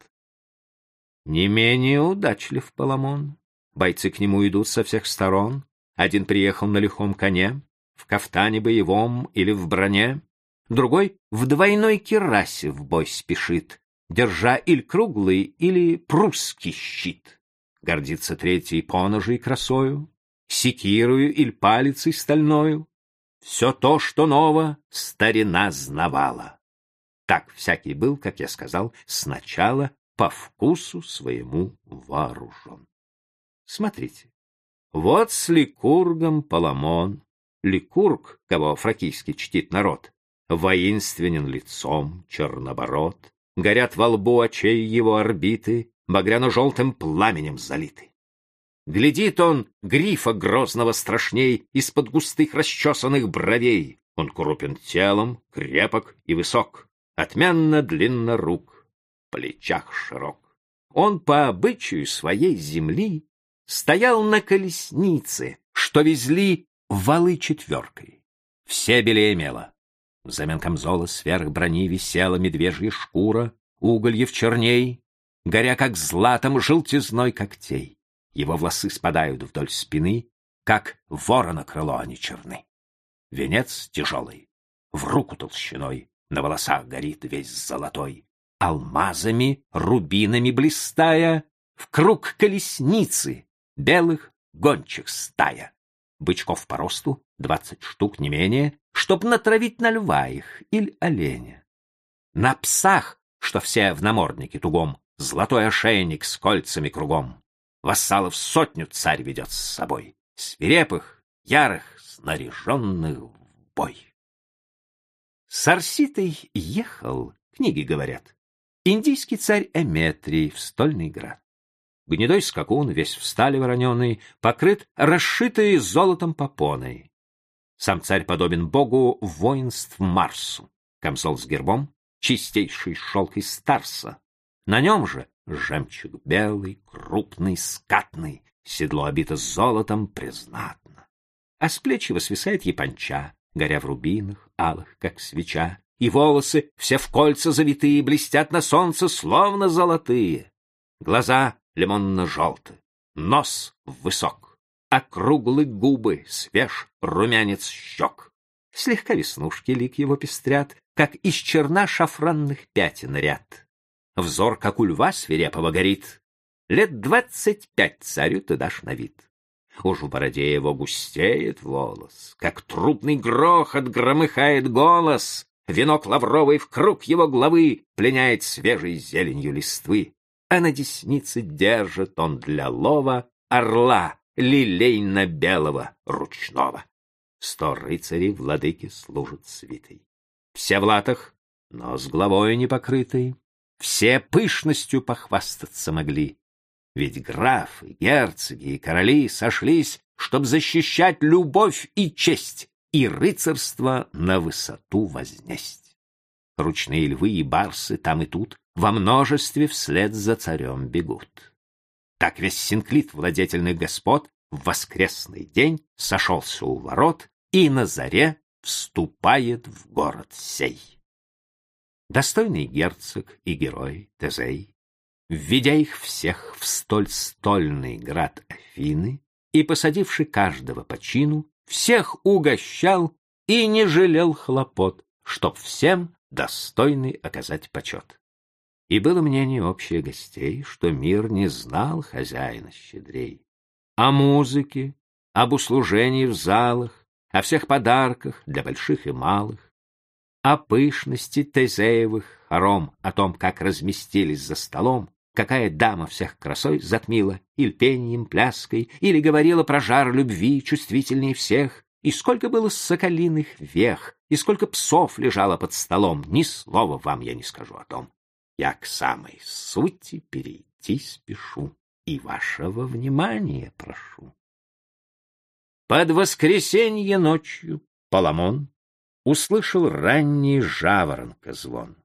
Не менее удачлив Паламон. Бойцы к нему идут со всех сторон. Один приехал на лихом коне, в кафтане боевом или в броне, другой в двойной керасе в бой спешит, держа или круглый, или прусский щит. Гордится третий поножей красою, секирую или палицей стальною. Все то, что ново, старина знавала. Так всякий был, как я сказал, сначала по вкусу своему вооружен. Смотрите, вот с Ликургом Паламон. Ликург, кого фракийский чтит народ, воинственен лицом, чернобород, горят во лбу очей его орбиты, багряно-желтым пламенем залиты. Глядит он грифа грозного страшней из-под густых расчесанных бровей. Он крупен телом, крепок и высок отменно длиннорук, в плечах широк. Он по обычаю своей земли стоял на колеснице, что везли валы четверкой. Все белее мело. Взамен камзола сверх брони висела медвежья шкура, угольев черней, горя как златом желтизной когтей. Его волосы спадают вдоль спины, как ворона крыло они черны. Венец тяжелый, в руку толщиной, на волосах горит весь золотой, алмазами, рубинами блистая, в круг колесницы, белых гончих стая. Бычков по росту, двадцать штук не менее, чтоб натравить на льва их или оленя. На псах, что все в наморднике тугом, золотой ошейник с кольцами кругом. Вассалов сотню царь ведет с собой, свирепых, ярых, снаряженных в бой. С Арситой ехал, книги говорят, индийский царь Эметрий в стольный град. Гнедой скакун, весь в стали вороненый, покрыт расшитой золотом попоной. Сам царь подобен богу воинств Марсу. Камзол с гербом, чистейший шелк из Тарса. На нем же жемчуг белый, крупный, скатный, седло обито золотом признатно. А с плеч его свисает японча, горя в рубинах, алых, как свеча, и волосы, все в кольца завитые, блестят на солнце, словно золотые. Глаза лимонно-желты, нос высок, округлые губы, свеж румянец щек. Слегка веснушки лик его пестрят, как из черна шафранных пятен ряд. Взор, как у льва свирепого горит. Лет двадцать пять царю ты дашь на вид. Уж в бороде его густеет волос, как трубный грохот громыхает голос, Венок лавровый в круг его головы пленяет свежей зеленью листвы, а на деснице держит он для лова орла лилейно-белого ручного. Сто рыцарей владыки служат свитой. Все в латах, но с головой не покрытой, все пышностью похвастаться могли, ведь графы, герцоги и короли сошлись, чтобы защищать любовь и честь, и рыцарство на высоту вознесть. Ручные львы и барсы там и тут во множестве вслед за царем бегут. Так весь синклит владетельных господ в воскресный день сошелся у ворот и на заре вступает в город сей. Достойный герцог и герой Тезей введя их всех в столь стольный град Афины и посадивши каждого по чину, всех угощал и не жалел хлопот, чтоб всем достойный оказать почет. И было мнение общее гостей, что мир не знал хозяина щедрей. О музыке, об услужении в залах, о всех подарках для больших и малых, о пышности Тезеевых хором, о том, как разместились за столом, какая дама всех красой затмила, или пением, пляской, или говорила про жар любви, чувствительнее всех, и сколько было соколиных вех, и сколько псов лежало под столом, ни слова вам я не скажу о том. Я к самой сути перейти спешу и вашего внимания прошу. Под воскресенье ночью Паламон услышал ранний жаворонка звон.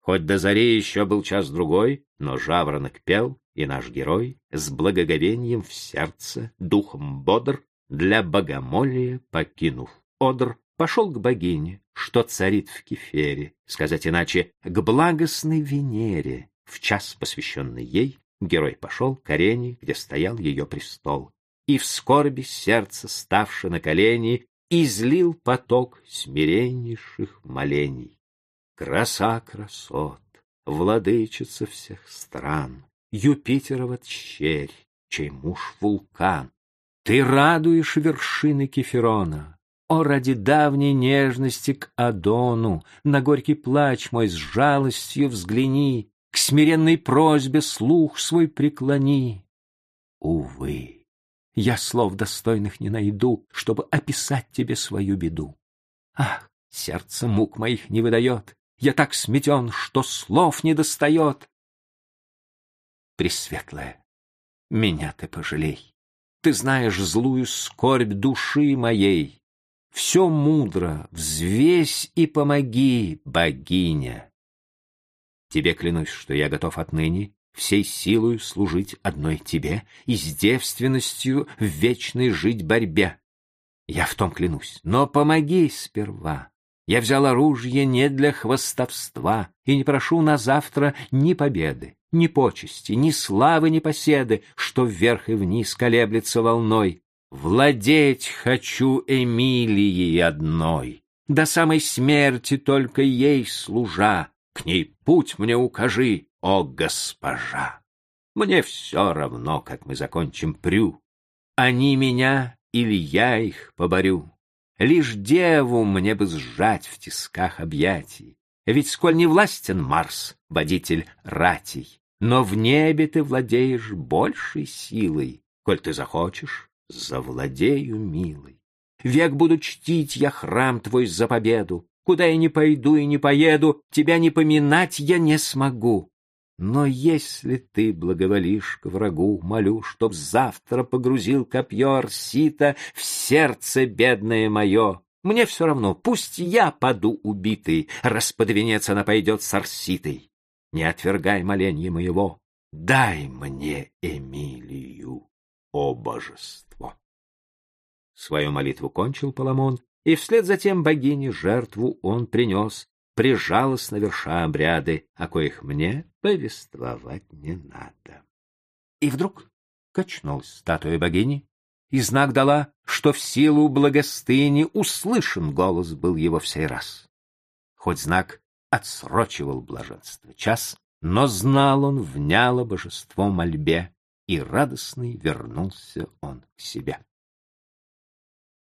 Хоть до зари еще был час-другой, но жаворонок пел, и наш герой с благоговением в сердце, духом бодр, для богомолия, покинув одр, пошел к богине, что царит в Кефере, сказать иначе, к благостной Венере. В час, посвященный ей, герой пошел к арене, где стоял ее престол, и в скорби сердце, ставши на колени, излил поток смиреннейших молений. Краса красот, владычица всех стран, Юпитерова тщерь, чей муж вулкан, ты радуешь вершины Кеферона. О, ради давней нежности к Адону, На горький плач мой с жалостью взгляни, К смиренной просьбе слух свой преклони. Увы, я слов достойных не найду, Чтобы описать тебе свою беду. Ах, сердце мук моих не выдает, Я так сметен, что слов не достает. Пресветлая, меня ты пожалей. Ты знаешь злую скорбь души моей. Все мудро, взвесь и помоги, богиня. Тебе клянусь, что я готов отныне всей силою служить одной тебе и с девственностью в вечной жить борьбе. Я в том клянусь, но помоги сперва. Я взял оружие не для хвостовства и не прошу на завтра ни победы, ни почести, ни славы, ни поседы, что вверх и вниз колеблется волной. Владеть хочу Эмилией одной, до самой смерти только ей служа. К ней путь мне укажи, о госпожа! Мне все равно, как мы закончим прю. Они меня или я их поборю. Лишь деву мне бы сжать в тисках объятий. Ведь сколь не властен Марс, водитель ратей, но в небе ты владеешь большей силой. Коль ты захочешь, завладею, милой. Век буду чтить я храм твой за победу. Куда я не пойду и не поеду, тебя не поминать я не смогу. Но если ты благоволишь к врагу, молю, чтоб завтра погрузил копье Арсита в сердце бедное мое. Мне все равно, пусть я паду убитый, раз под венец она пойдет с Арситой не отвергай моленье моего, дай мне Эмилию, о божество. Свою молитву кончил Паламон, и вслед за тем богине жертву он принес, прижалостно верша обряды, о коих мне повествовать не надо. И вдруг качнулась статуя богини, и знак дала, что в силу благостыни услышан голос был его в сей раз. Хоть знак отсрочивал блаженство час, но знал он, вняло божество мольбе, и радостный вернулся он к себе.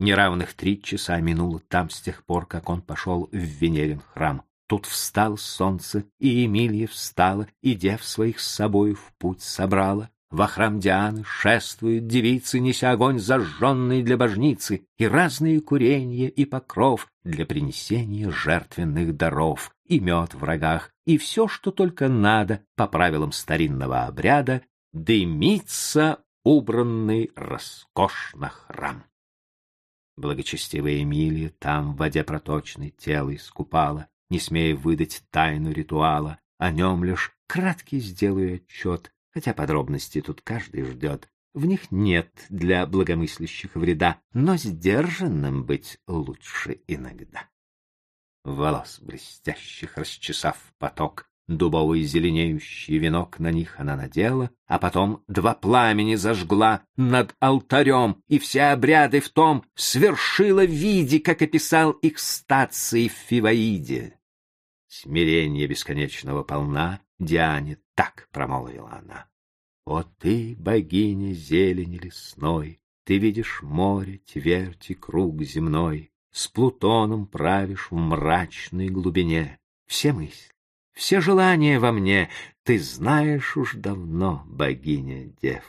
Неравных три часа минуло там с тех пор, как он пошел в Венерин храм. Тут встал солнце, и Эмилия встала, и дев своих с собой в путь собрала. Во храм Дианы шествуют девицы, неся огонь зажженный для божницы, и разные куренья и покров для принесения жертвенных даров, и мед в рогах, и все, что только надо по правилам старинного обряда, дымится убранный роскошно храм. Благочестивая Эмилия там в воде проточной тело искупала, не смея выдать тайну ритуала, о нем лишь краткий сделаю отчет, хотя подробности тут каждый ждет. В них нет для благомыслящих вреда, но сдержанным быть лучше иногда. Волос блестящих расчесав поток, дубовый зеленеющий венок на них она надела, а потом два пламени зажгла над алтарем, и все обряды в том свершила в виде, как описал их стации в Фиваиде. Смирение бесконечного полна, Диане так промолвила она. О ты, богиня зелени лесной, Ты видишь море, твердь и круг земной, С Плутоном правишь в мрачной глубине. Все мысли, все желания во мне Ты знаешь уж давно, богиня дев.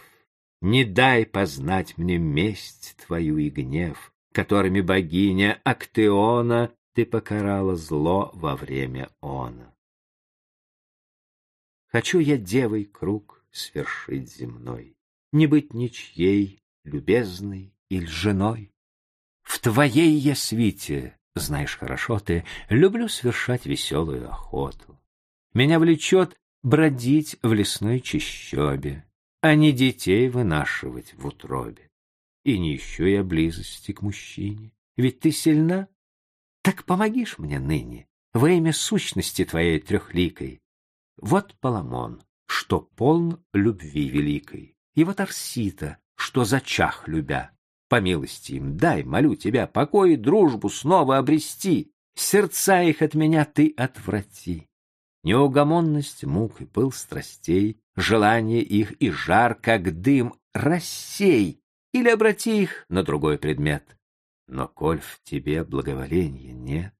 Не дай познать мне месть твою и гнев, Которыми богиня Актеона Ты покарала зло во время она. Хочу я девой круг свершить земной, Не быть ничьей, любезной или женой. В твоей я свите, знаешь хорошо ты, Люблю свершать веселую охоту. Меня влечет бродить в лесной чащобе, А не детей вынашивать в утробе. И не ищу я близости к мужчине, Ведь ты сильна. Так помогишь мне ныне, Во имя сущности твоей трехликой. Вот Паламон, что полн любви великой, и вот Арсита, что зачах любя. По милости им дай, молю тебя, покой и дружбу снова обрести, сердца их от меня ты отврати. Неугомонность мук и пыл страстей, желание их и жар, как дым, рассей или обрати их на другой предмет. Но коль в тебе благоволения нет,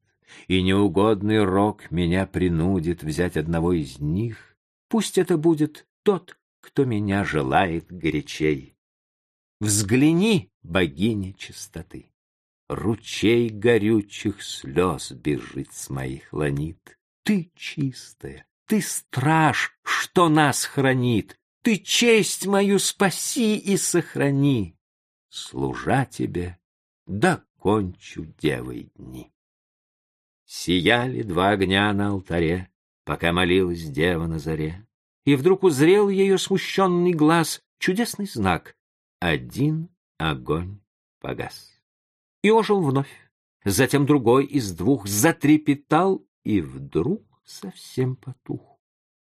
и неугодный рок меня принудит взять одного из них, Пусть это будет тот, кто меня желает горячей. Взгляни, богиня чистоты, Ручей горючих слез бежит с моих ланит. Ты чистая, ты страж, что нас хранит, Ты честь мою спаси и сохрани. Служа тебе, докончу девой дни. Сияли два огня на алтаре, пока молилась дева на заре, и вдруг узрел ее смущенный глаз чудесный знак — один огонь погас. И ожил вновь, затем другой из двух затрепетал и вдруг совсем потух.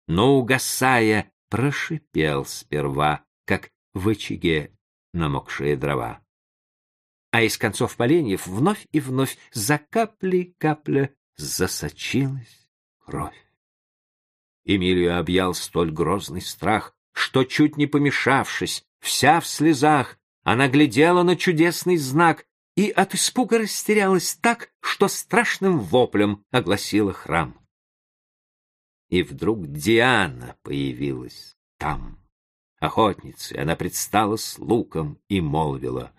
Но, угасая, прошипел сперва, как в очаге намокшие дрова. А из концов поленьев вновь и вновь за каплей капля засочилась кровь. Эмилию объял столь грозный страх, что, чуть не помешавшись, вся в слезах, она глядела на чудесный знак и от испуга растерялась так, что страшным воплем огласила храм. И вдруг Диана появилась там. Охотницей она предстала с луком и молвила,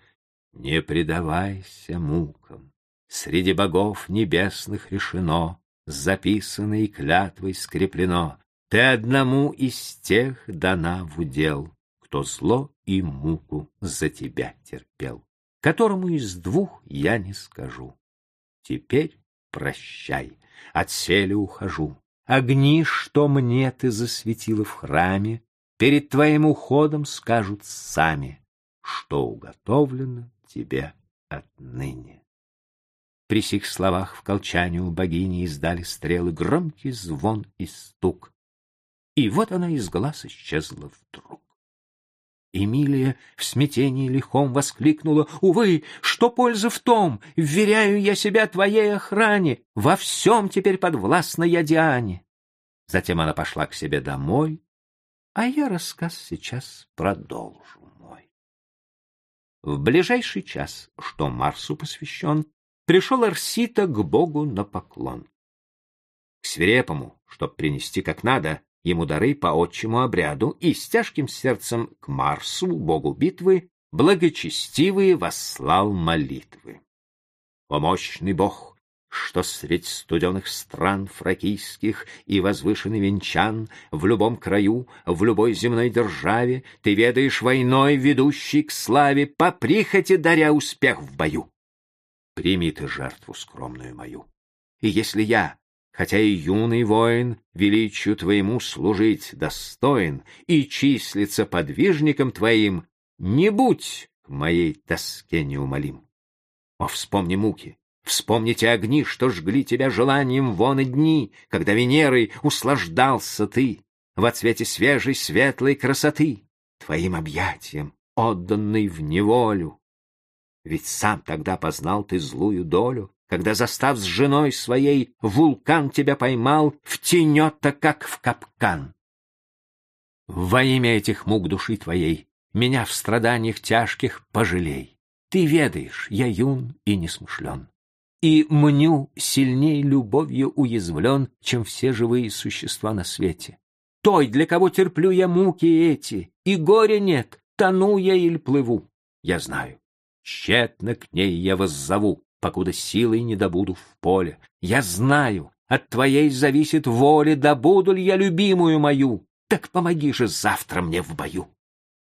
«Не предавайся мукам, среди богов небесных решено, записано и клятвой скреплено, ты одному из тех дана в удел, кто зло и муку за тебя терпел, которому из двух я не скажу. Теперь прощай, от сели ухожу. Огни, что мне ты засветила в храме, перед твоим уходом скажут сами, что уготовлено тебе отныне. При сих словах в колчане у богини издали стрелы громкий звон и стук. И вот она из глаз исчезла вдруг. Эмилия в смятении лихом воскликнула, «Увы, что польза в том? Вверяю я себя твоей охране, во всем теперь подвластна я Диане». Затем она пошла к себе домой, а я рассказ сейчас продолжу мой. В ближайший час, что Марсу посвящен, пришел Арсита к богу на поклон. К свирепому, чтоб принести как надо, ему дары по отчему обряду, и с тяжким сердцем к Марсу, богу битвы, благочестивые восслал молитвы. О мощный бог, что средь студеных стран фракийских и возвышенный венчан в любом краю, в любой земной державе ты ведаешь войной, ведущий к славе, по прихоти даря успех в бою прими ты жертву скромную мою. И если я, хотя и юный воин, величию твоему служить достоин и числиться подвижником твоим, не будь к моей тоске неумолим. О, вспомни муки, вспомните огни, что жгли тебя желанием вон и дни, когда Венерой услаждался ты в отсвете свежей светлой красоты, твоим объятием, отданный в неволю, ведь сам тогда познал ты злую долю, когда, застав с женой своей, вулкан тебя поймал, втянет-то, как в капкан. Во имя этих мук души твоей, меня в страданиях тяжких пожалей. Ты ведаешь, я юн и несмышлен. И мню сильней любовью уязвлен, чем все живые существа на свете. Той, для кого терплю я муки эти, и горя нет, тону я или плыву. Я знаю, тщетно к ней я воззову, покуда силой не добуду в поле. Я знаю, от твоей зависит воля, добуду ли я любимую мою. Так помоги же завтра мне в бою.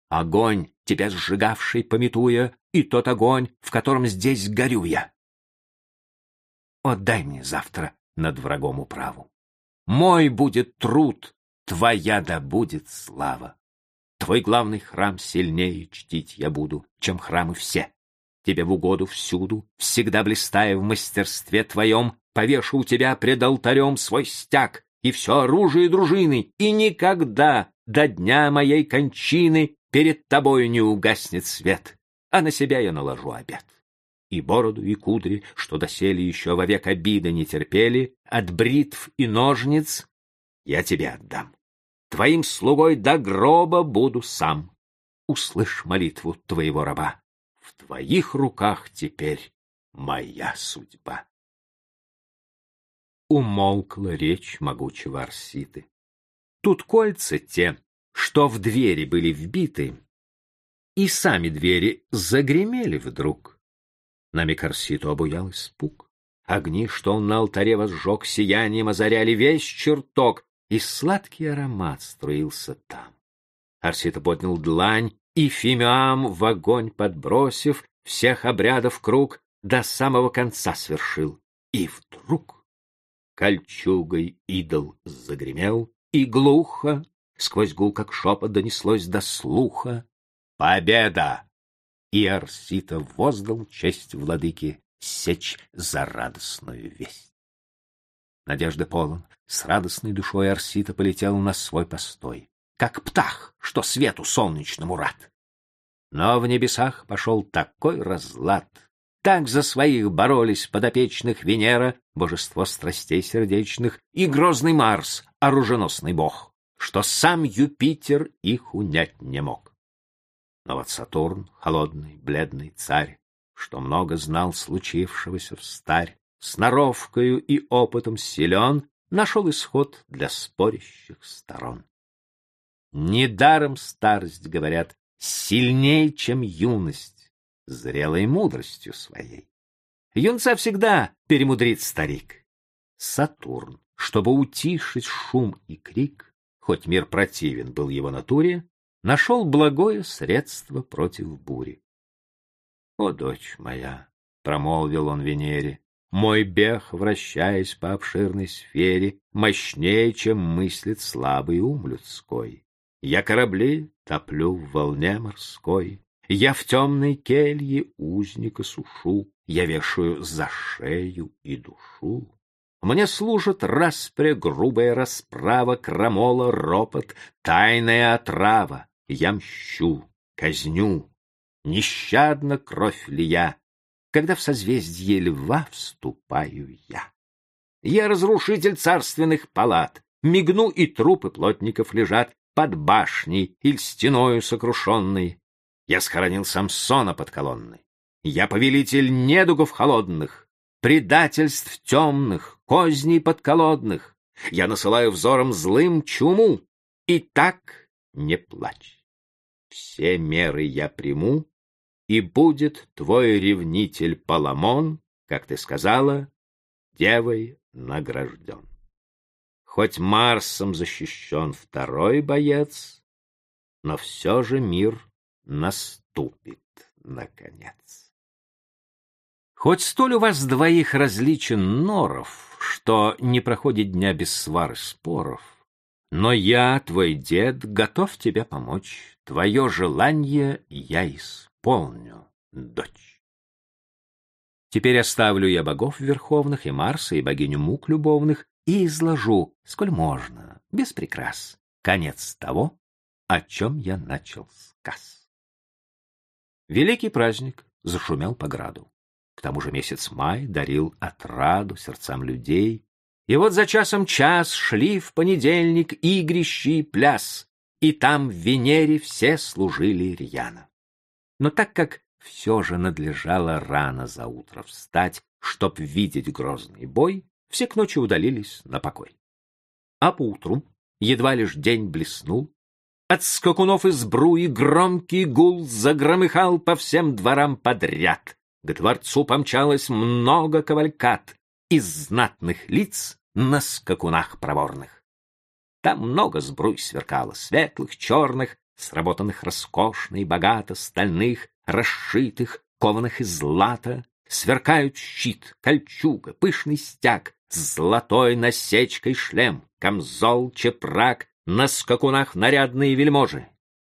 Огонь, тебя сжигавший, пометуя, и тот огонь, в котором здесь горю я. Отдай мне завтра над врагом управу. Мой будет труд, твоя да будет слава. Твой главный храм сильнее чтить я буду, чем храмы все. Тебе в угоду всюду, всегда блистая в мастерстве твоем, повешу у тебя пред алтарем свой стяг и все оружие дружины, и никогда до дня моей кончины перед тобою не угаснет свет, а на себя я наложу обед. И бороду, и кудри, что доселе еще вовек обиды не терпели, от бритв и ножниц я тебе отдам. Твоим слугой до гроба буду сам. Услышь молитву твоего раба. В твоих руках теперь моя судьба. Умолкла речь могучего Арситы. Тут кольца те, что в двери были вбиты, и сами двери загремели вдруг. На миг Арситу обуял испуг. Огни, что он на алтаре возжег, сиянием озаряли весь чертог, и сладкий аромат струился там. Арсита поднял длань, и Фимиам, в огонь подбросив, всех обрядов круг до самого конца свершил. И вдруг кольчугой идол загремел, и глухо, сквозь гул, как шепот, донеслось до слуха «Победа!» И Арсита воздал честь владыке сечь за радостную весть. Надежды полон, с радостной душой Арсита полетел на свой постой как птах, что свету солнечному рад. Но в небесах пошел такой разлад, так за своих боролись подопечных Венера, божество страстей сердечных, и грозный Марс, оруженосный бог, что сам Юпитер их унять не мог. Но вот Сатурн, холодный, бледный царь, что много знал случившегося в старь, сноровкою и опытом силен, нашел исход для спорящих сторон. Недаром старость, говорят, сильнее, чем юность, зрелой мудростью своей. Юнца всегда перемудрит старик. Сатурн, чтобы утишить шум и крик, хоть мир противен был его натуре, нашел благое средство против бури. «О, дочь моя!» — промолвил он Венере. «Мой бег, вращаясь по обширной сфере, мощнее, чем мыслит слабый ум людской. Я корабли топлю в волне морской, Я в темной келье узника сушу, Я вешаю за шею и душу. Мне служит распря, грубая расправа, Крамола, ропот, тайная отрава. Я мщу, казню, нещадно кровь лия, Когда в созвездие льва вступаю я. Я разрушитель царственных палат, Мигну, и трупы плотников лежат, под башней или стеною сокрушенной. Я схоронил Самсона под колонной. Я повелитель недугов холодных, предательств темных, козней подколодных. Я насылаю взором злым чуму. И так не плачь. Все меры я приму, и будет твой ревнитель Паламон, как ты сказала, девой награжден. Хоть Марсом защищен второй боец, но все же мир наступит, наконец. Хоть столь у вас двоих различен норов, что не проходит дня без свар и споров, но я, твой дед, готов тебе помочь. Твое желание я исполню, дочь. Теперь оставлю я богов верховных и Марса, и богиню мук любовных, и изложу, сколь можно, без прикрас, конец того, о чем я начал сказ. Великий праздник зашумел по граду. К тому же месяц май дарил отраду сердцам людей. И вот за часом час шли в понедельник игрищи пляс, и там в Венере все служили рьяно. Но так как все же надлежало рано за утро встать, чтоб видеть грозный бой, все к ночи удалились на покой. А поутру, едва лишь день блеснул, от скакунов из бруи громкий гул загромыхал по всем дворам подряд. К дворцу помчалось много кавалькат из знатных лиц на скакунах проворных. Там много сбруй сверкало, светлых, черных, сработанных роскошно и богато, стальных, расшитых, кованых из злата. Сверкают щит, кольчуга, пышный стяг, золотой насечкой шлем, камзол, чепрак, на скакунах нарядные вельможи.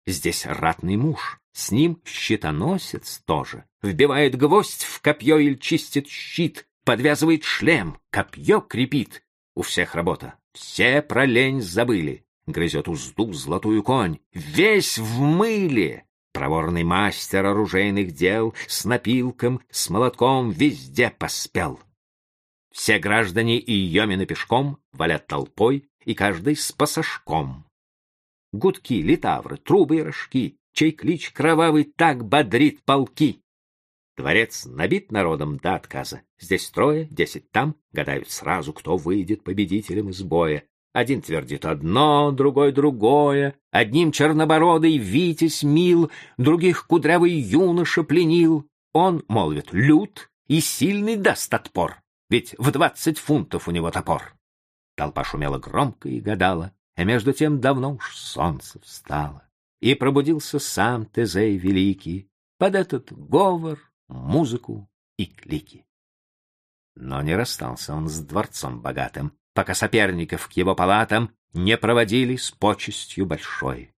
Здесь ратный муж, с ним щитоносец тоже, вбивает гвоздь в копье или чистит щит, подвязывает шлем, копье крепит. У всех работа, все про лень забыли. Грызет узду золотую конь, весь в мыле. Проворный мастер оружейных дел с напилком, с молотком везде поспел. Все граждане и Йомины пешком валят толпой, и каждый с пасашком. Гудки, литавры, трубы и рожки, чей клич кровавый так бодрит полки. Дворец набит народом до отказа. Здесь трое, десять там, гадают сразу, кто выйдет победителем из боя. Один твердит одно, другой другое. Одним чернобородый Витязь мил, других кудрявый юноша пленил. Он, молвит, лют и сильный даст отпор, ведь в двадцать фунтов у него топор. Толпа шумела громко и гадала, а между тем давно уж солнце встало. И пробудился сам Тезей Великий под этот говор, музыку и клики. Но не расстался он с дворцом богатым, пока соперников к его палатам не проводили с почестью большой.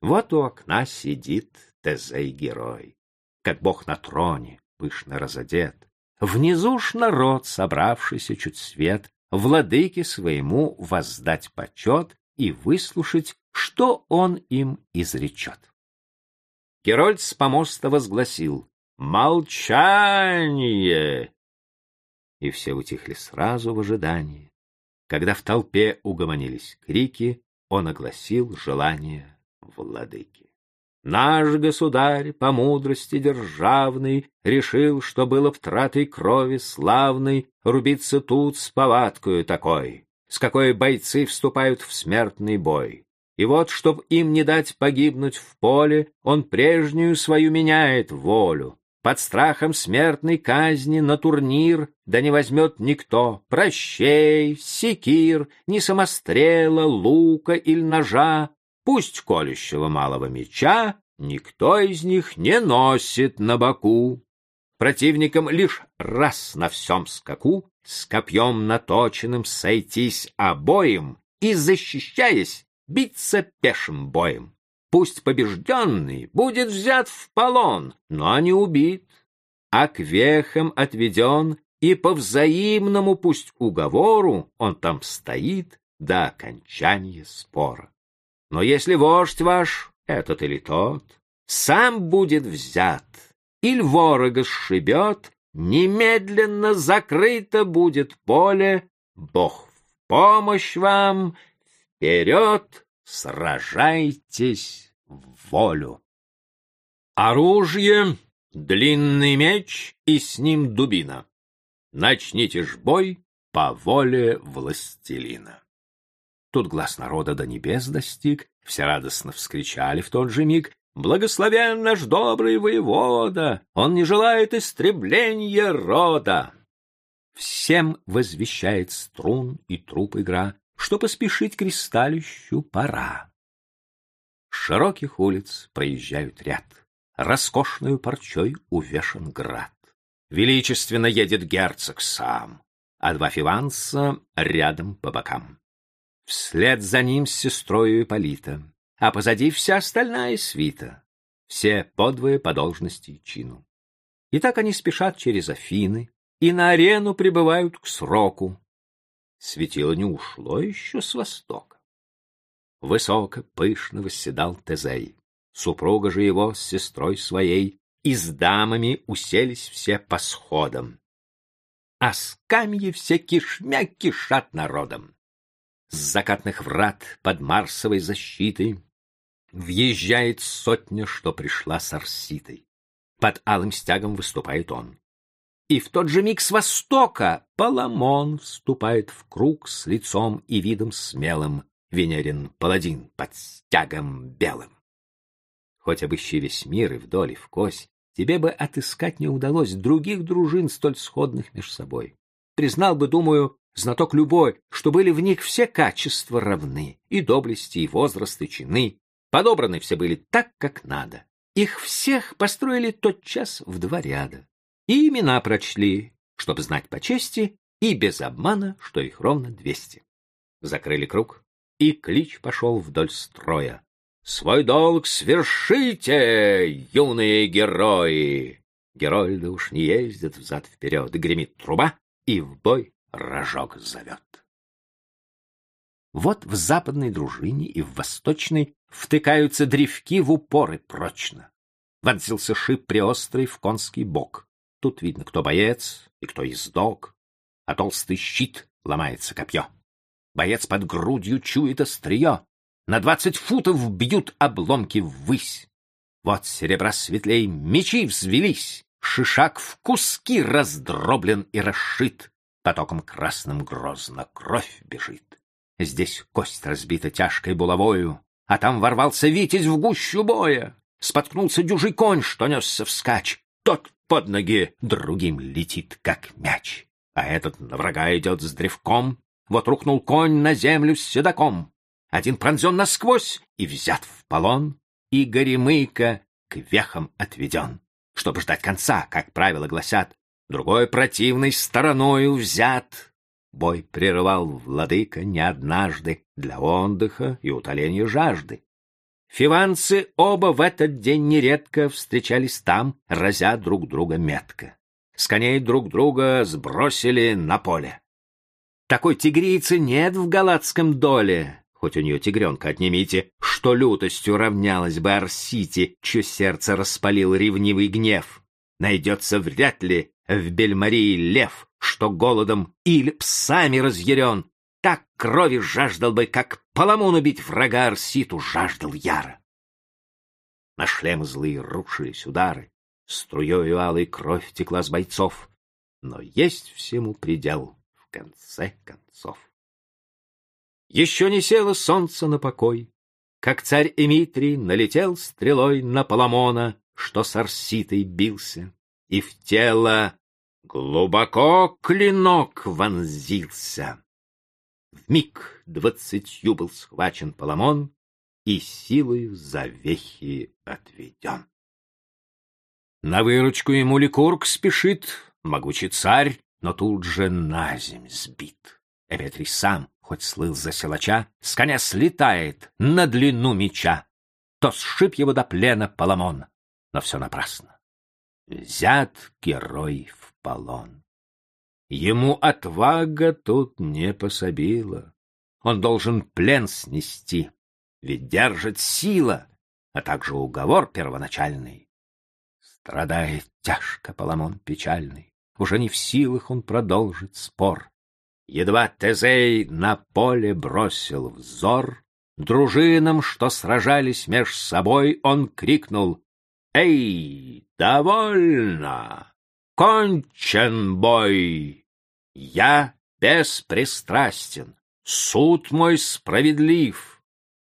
Вот у окна сидит Тезей-герой, как бог на троне, пышно разодет. Внизу ж народ, собравшийся чуть свет, владыке своему воздать почет и выслушать, что он им изречет. Герольд с помоста возгласил «Молчание!» И все утихли сразу в ожидании. Когда в толпе угомонились крики, он огласил желание владыки. Наш государь, по мудрости державный, решил, что было втратой крови славной рубиться тут с повадкою такой, с какой бойцы вступают в смертный бой. И вот, чтоб им не дать погибнуть в поле, он прежнюю свою меняет волю. Под страхом смертной казни на турнир да не возьмет никто прощей, секир, ни самострела, лука или ножа, Пусть колющего малого меча никто из них не носит на боку. Противникам лишь раз на всем скаку с копьем наточенным сойтись обоим и, защищаясь, биться пешим боем. Пусть побежденный будет взят в полон, но не убит, а к вехам отведен, и по взаимному пусть уговору он там стоит до окончания спора. Но если вождь ваш, этот или тот, сам будет взят, или ворога сшибет, немедленно закрыто будет поле, Бог в помощь вам, вперед сражайтесь в волю. Оружие, длинный меч и с ним дубина. Начните ж бой по воле властелина. Тут глаз народа до небес достиг, все радостно вскричали в тот же миг «Благословен наш добрый воевода! Он не желает истребления рода!» Всем возвещает струн и труп игра, что поспешить кристалищу пора. Широких улиц проезжают ряд, роскошную парчой увешан град. Величественно едет герцог сам, а два фиванса рядом по бокам. Вслед за ним с сестрою Ипполита, а позади вся остальная свита, все подвое по должности и чину. И так они спешат через Афины и на арену прибывают к сроку. Светило не ушло еще с востока. Высоко, пышно восседал Тезей. Супруга же его с сестрой своей и с дамами уселись все по сходам. А скамьи все кишмя кишат народом. С закатных врат под Марсовой защитой Въезжает сотня, что пришла с Арситой. Под алым стягом выступает он. И в тот же миг с востока Паламон вступает в круг с лицом и видом смелым, Венерин паладин под стягом белым. Хоть обыщи весь мир и вдоль, и в кось, тебе бы отыскать не удалось других дружин, столь сходных меж собой. Признал бы, думаю, знаток любой, что были в них все качества равны, и доблести, и возраст, и чины. Подобраны все были так, как надо. Их всех построили тотчас в два ряда. И имена прочли, чтобы знать по чести, и без обмана, что их ровно двести. Закрыли круг, и клич пошел вдоль строя. «Свой долг свершите, юные герои!» Герольды уж не ездят взад-вперед, гремит труба, и в бой рожок зовет. Вот в западной дружине и в восточной втыкаются древки в упоры прочно. Вонзился шип приострый в конский бок. Тут видно, кто боец и кто ездок, а толстый щит ломается копье. Боец под грудью чует острие. На двадцать футов бьют обломки ввысь. Вот серебра светлей мечи взвелись. Шишак в куски раздроблен и расшит. Потоком красным грозно кровь бежит. Здесь кость разбита тяжкой булавою, а там ворвался Витязь в гущу боя. Споткнулся дюжий конь, что несся вскачь. Тот под ноги другим летит, как мяч. А этот на врага идет с древком. Вот рухнул конь на землю с седаком. Один пронзен насквозь и взят в полон, и горемыка к вехам отведен. Чтобы ждать конца, как правила гласят, другой противной стороною взят. Бой прерывал владыка не однажды для отдыха и утоления жажды. Фиванцы оба в этот день нередко встречались там, разя друг друга метко. С коней друг друга сбросили на поле. Такой тигрицы нет в галатском доле, хоть у нее тигренка отнимите, что лютостью равнялась бы Арсите, чье сердце распалил ревнивый гнев. Найдется вряд ли в Бельмарии лев, что голодом или псами разъярен, так крови жаждал бы, как Паламон убить врага Арситу жаждал яро. На шлем злые рушились удары, струёю алой кровь текла с бойцов, но есть всему предел в конце концов. Еще не село солнце на покой, как царь Эмитрий налетел стрелой на Паламона, что с Арситой бился, и в тело Глубоко клинок вонзился. В миг двадцатью был схвачен Паламон и силою за вехи отведен. На выручку ему Ликург спешит, могучий царь, но тут же на земь сбит. Эветрий сам, хоть слыл за силача, с коня слетает на длину меча. То сшиб его до плена Паламон, но все напрасно. Взят герой в полон. Ему отвага тут не пособила. Он должен плен снести, ведь держит сила, а также уговор первоначальный. Страдает тяжко Паламон печальный, уже не в силах он продолжить спор. Едва Тезей на поле бросил взор, дружинам, что сражались меж собой, он крикнул «Эй, довольно! Кончен бой! Я беспристрастен, суд мой справедлив.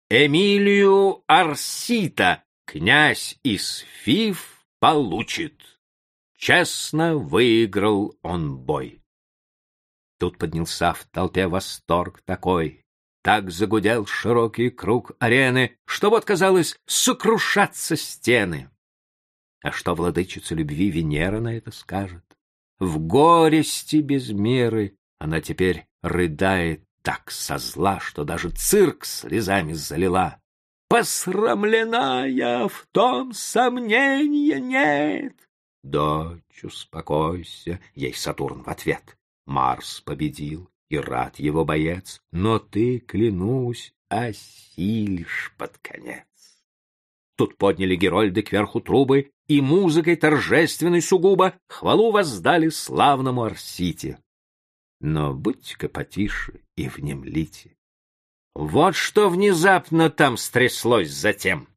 Эмилию Арсита князь из Фив получит. Честно выиграл он бой. Тут поднялся в толпе восторг такой. Так загудел широкий круг арены, что вот, казалось, сокрушатся стены. А что владычица любви Венера на это скажет? В горести без меры она теперь рыдает так со зла, что даже цирк слезами залила. Посрамлена я, в том сомнения нет. Дочь, успокойся, ей Сатурн в ответ. Марс победил, и рад его боец, но ты, клянусь, осилишь под конец. Тут подняли Герольды кверху трубы, и музыкой торжественной сугубо хвалу воздали славному Арсите. Но будьте-ка потише и внемлите. Вот что внезапно там стряслось затем.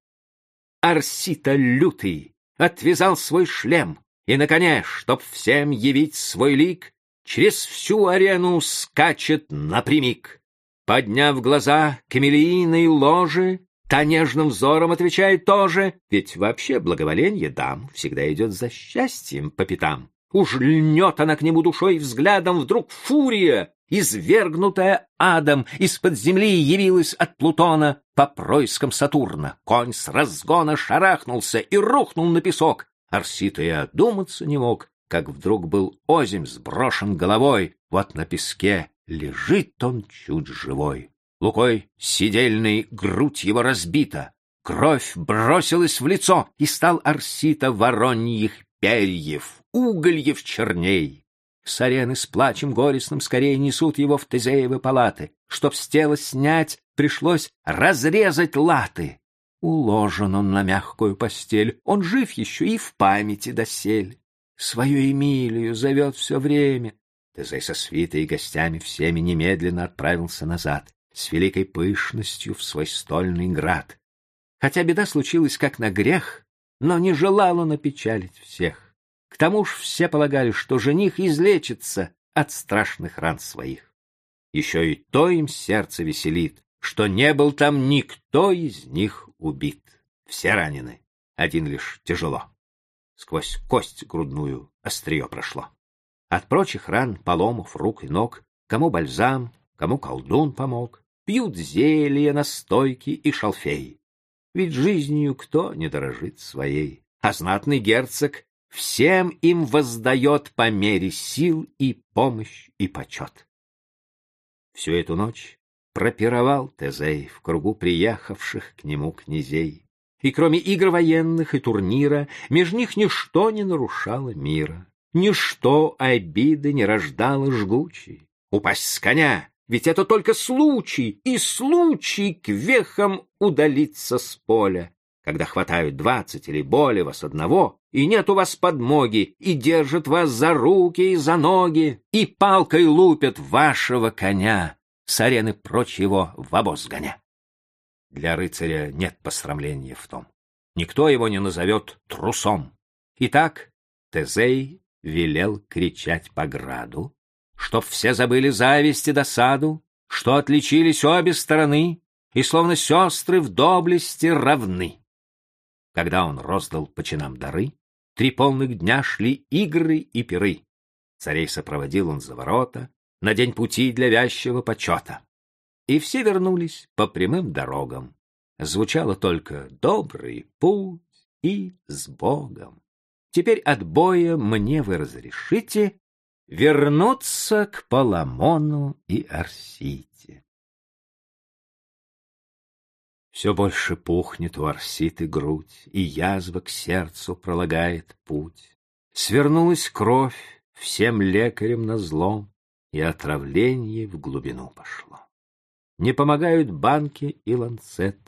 Арсита лютый отвязал свой шлем, и на коне, чтоб всем явить свой лик, через всю арену скачет напрямик. Подняв глаза к ложе, нежным взором отвечает тоже, ведь вообще благоволение дам всегда идет за счастьем по пятам. Уж льнет она к нему душой взглядом, вдруг фурия, извергнутая адом, из-под земли явилась от Плутона по проискам Сатурна. Конь с разгона шарахнулся и рухнул на песок. Арсита и одуматься не мог, как вдруг был озим сброшен головой. Вот на песке лежит он чуть живой. Лукой сидельный грудь его разбита, кровь бросилась в лицо, и стал Арсита вороньих перьев, угольев черней. С арены с плачем горестным скорее несут его в Тезеевы палаты. Чтоб с тела снять, пришлось разрезать латы. Уложен он на мягкую постель, он жив еще и в памяти досель. Свою Эмилию зовет все время. Тезей со свитой и гостями всеми немедленно отправился назад, с великой пышностью в свой стольный град. Хотя беда случилась как на грех, но не желал он опечалить всех. К тому ж все полагали, что жених излечится от страшных ран своих. Еще и то им сердце веселит, что не был там никто из них убит. Все ранены, один лишь тяжело. Сквозь кость грудную острие прошло. От прочих ран, поломов, рук и ног, кому бальзам, кому колдун помог, пьют зелья, настойки и шалфей. Ведь жизнью кто не дорожит своей, а знатный герцог всем им воздает по мере сил и помощь и почет. Всю эту ночь пропировал Тезей в кругу приехавших к нему князей. И кроме игр военных и турнира, меж них ничто не нарушало мира, ничто обиды не рождало жгучей. Упасть с коня, ведь это только случай, и случай к вехам удалиться с поля. Когда хватают двадцать или более вас одного, и нет у вас подмоги, и держат вас за руки и за ноги, и палкой лупят вашего коня, с арены прочь его в обоз гоня. Для рыцаря нет посрамления в том. Никто его не назовет трусом. Итак, Тезей велел кричать по граду, чтоб все забыли зависть и досаду, что отличились обе стороны и словно сестры в доблести равны. Когда он роздал по чинам дары, три полных дня шли игры и пиры. Царей сопроводил он за ворота, на день пути для вящего почета. И все вернулись по прямым дорогам. Звучало только «добрый путь» и «с Богом». Теперь от боя мне вы разрешите вернуться к Паламону и Арсите. Все больше пухнет у Арситы грудь, и язва к сердцу пролагает путь. Свернулась кровь всем лекарям на злом, и отравление в глубину пошло. Не помогают банки и ланцет,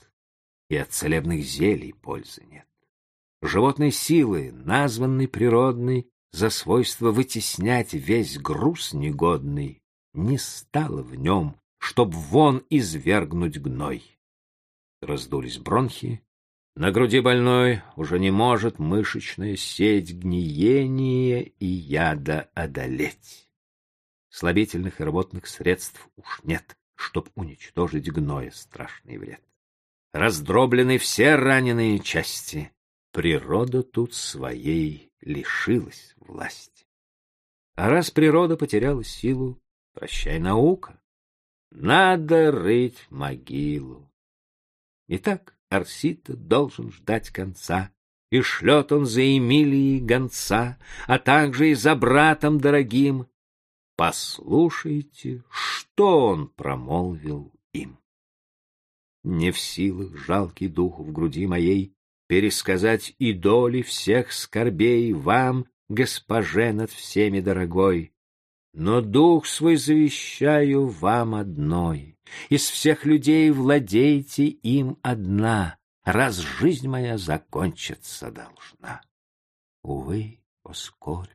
и от целебных зелий пользы нет. Животной силы, названной природной, за свойство вытеснять весь груз негодный, не стало в нем, чтоб вон извергнуть гной. Раздулись бронхи, на груди больной уже не может мышечная сеть гниения и яда одолеть. Слабительных и работных средств уж нет, чтоб уничтожить гноя страшный вред. Раздроблены все раненые части. Природа тут своей лишилась власти. А раз природа потеряла силу, прощай наука. Надо рыть могилу. Итак, Арсита должен ждать конца, и шлет он за Эмилией гонца, а также и за братом дорогим, Послушайте, что он промолвил им. Не в силах жалкий дух в груди моей пересказать и доли всех скорбей вам, госпоже над всеми дорогой, но дух свой завещаю вам одной. Из всех людей владейте им одна, раз жизнь моя закончиться должна. Увы, о скорбь,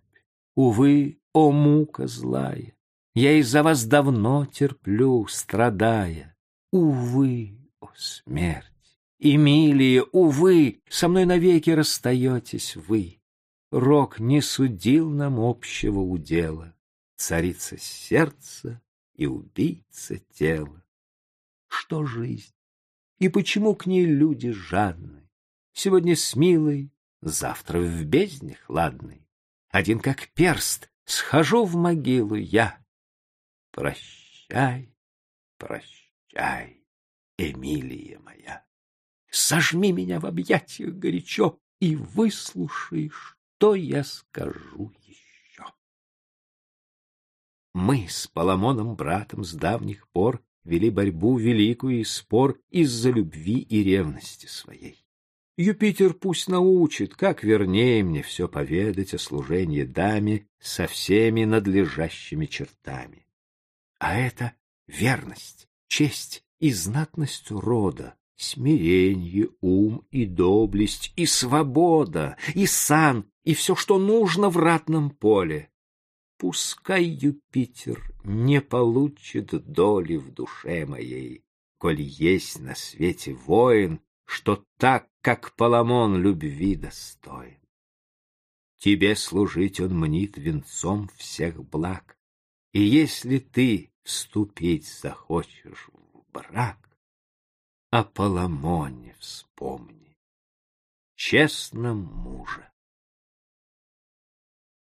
увы, о мука злая, Я из-за вас давно терплю, страдая. Увы, о смерть, Эмилия, увы, Со мной навеки расстаетесь вы. Рок не судил нам общего удела, Царица сердца и убийца тела. Что жизнь? И почему к ней люди жадны? Сегодня с милой, завтра в бездне хладной. Один как перст, схожу в могилу я. Прощай, прощай, Эмилия моя. Сожми меня в объятиях горячо и выслушай, что я скажу еще. Мы с Паламоном, братом, с давних пор вели борьбу великую и спор из-за любви и ревности своей. Юпитер пусть научит, как вернее мне все поведать о служении даме со всеми надлежащими чертами. А это верность, честь и знатность рода, смирение, ум и доблесть, и свобода, и сан, и все, что нужно в ратном поле. Пускай Юпитер не получит доли в душе моей, коль есть на свете воин, что так, как Паламон, любви достоин. Тебе служить он мнит венцом всех благ, и если ты вступить захочешь в брак, о Паламоне вспомни, честном муже.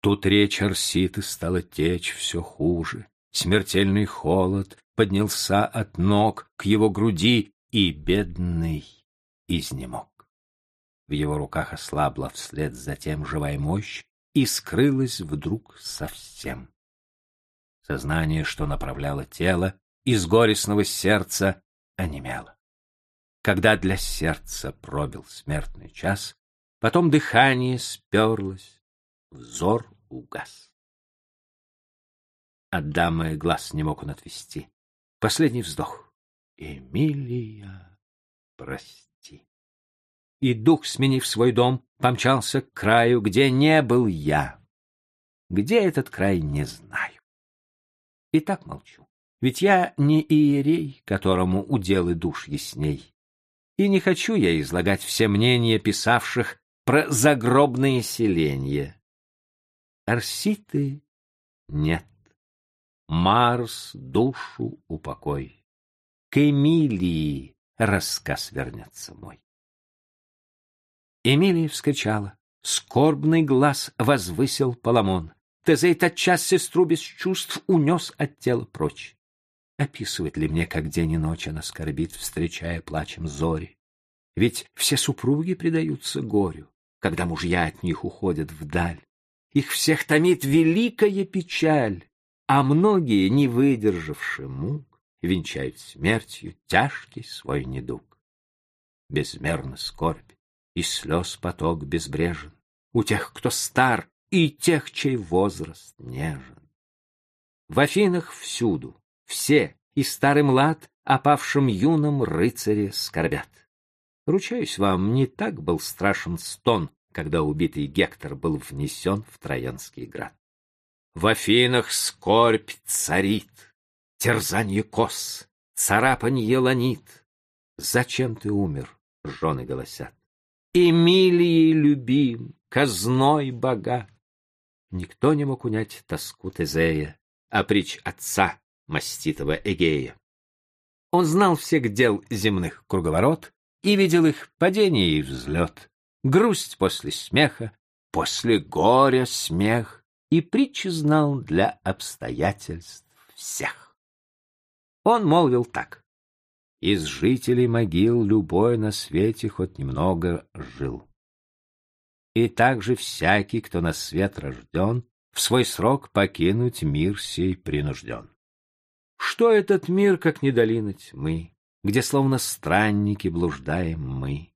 Тут речь Арситы стала течь все хуже, смертельный холод поднялся от ног к его груди, и бедный изнемог. В его руках ослабла вслед за тем живая мощь и скрылась вдруг совсем. Сознание, что направляло тело, из горестного сердца онемело. Когда для сердца пробил смертный час, потом дыхание сперлось, взор угас. От дамы глаз не мог он отвести. Последний вздох. Эмилия, прости и дух, сменив свой дом, помчался к краю, где не был я. Где этот край, не знаю. И так молчу. Ведь я не иерей, которому уделы душ ясней. И не хочу я излагать все мнения писавших про загробные селения. Арситы нет. Марс душу упокой. К Эмилии рассказ вернется мой. Эмилия вскричала. Скорбный глаз возвысил Паламон. Тезей тотчас сестру без чувств унес от тела прочь. Описывает ли мне, как день и ночь она скорбит, встречая плачем зори? Ведь все супруги предаются горю, когда мужья от них уходят вдаль. Их всех томит великая печаль, а многие, не выдержавши мук, венчают смертью тяжкий свой недуг. Безмерно скорбь, и слез поток безбрежен у тех, кто стар, и тех, чей возраст нежен. В Афинах всюду все, и старый млад, опавшим юном рыцаре скорбят. Ручаюсь вам, не так был страшен стон, когда убитый Гектор был внесен в Троянский град. В Афинах скорбь царит, терзанье кос, царапанье ланит. Зачем ты умер, жены голосят. Эмилией любим, казной богат. Никто не мог унять тоску Тезея, а притч отца маститого Эгея. Он знал всех дел земных круговорот и видел их падение и взлет, грусть после смеха, после горя смех, и притчи знал для обстоятельств всех. Он молвил так. Из жителей могил любой на свете хоть немного жил. И также всякий, кто на свет рожден, в свой срок покинуть мир сей принужден. Что этот мир, как не долина тьмы, где словно странники блуждаем мы?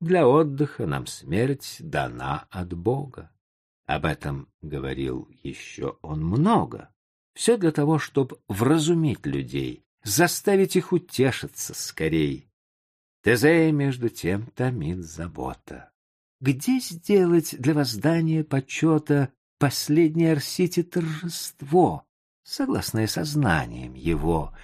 Для отдыха нам смерть дана от Бога. Об этом говорил еще он много. Все для того, чтобы вразумить людей, заставить их утешиться скорей. Тезея, между тем, томит забота. где сделать для воздания почета последнее Арсите торжество, согласное сознанием его.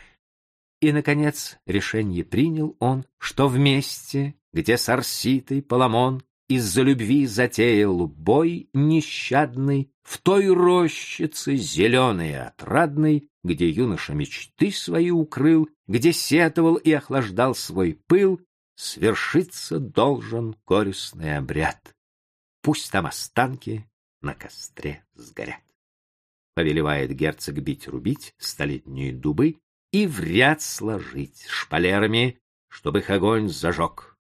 И, наконец, решение принял он, что вместе, где с Арситой Паламон из-за любви затеял бой нещадный в той рощице зеленой и отрадной, где юноша мечты свои укрыл, где сетовал и охлаждал свой пыл, свершиться должен горестный обряд. Пусть там останки на костре сгорят. Повелевает герцог бить-рубить столетние дубы и в ряд сложить шпалерами, чтобы их огонь зажег.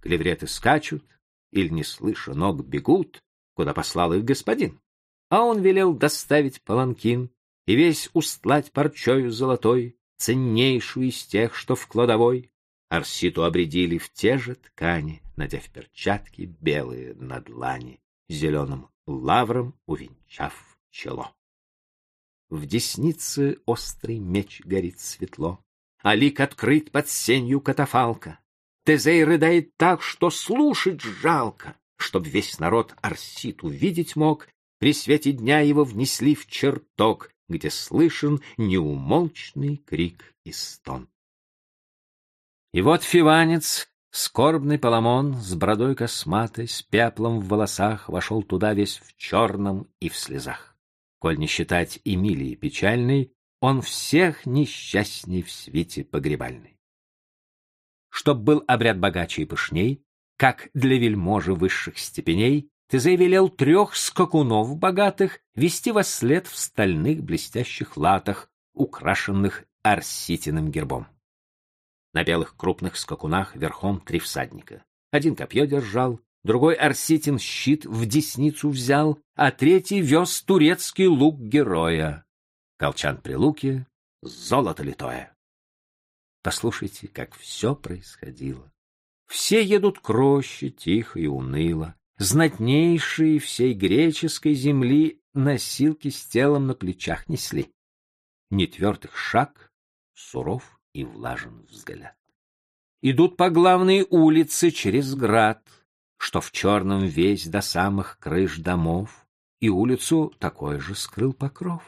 Клевреты скачут, или, не слыша ног, бегут, куда послал их господин. А он велел доставить паланкин и весь устлать парчою золотой, ценнейшую из тех, что в кладовой. Арситу обредили в те же ткани, надев перчатки белые на длани, зеленым лавром увенчав чело. В деснице острый меч горит светло, а лик открыт под сенью катафалка. Тезей рыдает так, что слушать жалко, чтоб весь народ Арсит увидеть мог, при свете дня его внесли в чертог, где слышен неумолчный крик и стон. И вот фиванец, скорбный Паламон, с бородой косматой, с пеплом в волосах, вошел туда весь в черном и в слезах. Коль не считать Эмилии печальной, он всех несчастней в свете погребальной чтоб был обряд богаче и пышней, как для вельможи высших степеней, ты заявил трех скакунов богатых вести во след в стальных блестящих латах, украшенных арситиным гербом. На белых крупных скакунах верхом три всадника. Один копье держал, другой арситин щит в десницу взял, а третий вез турецкий лук героя. Колчан при луке, золото литое. Послушайте, как все происходило. Все едут к роще, тихо и уныло. Знатнейшие всей греческой земли носилки с телом на плечах несли. Нетвердых шаг, суров и влажен взгляд. Идут по главной улице через град, что в черном весь до самых крыш домов, и улицу такой же скрыл покров.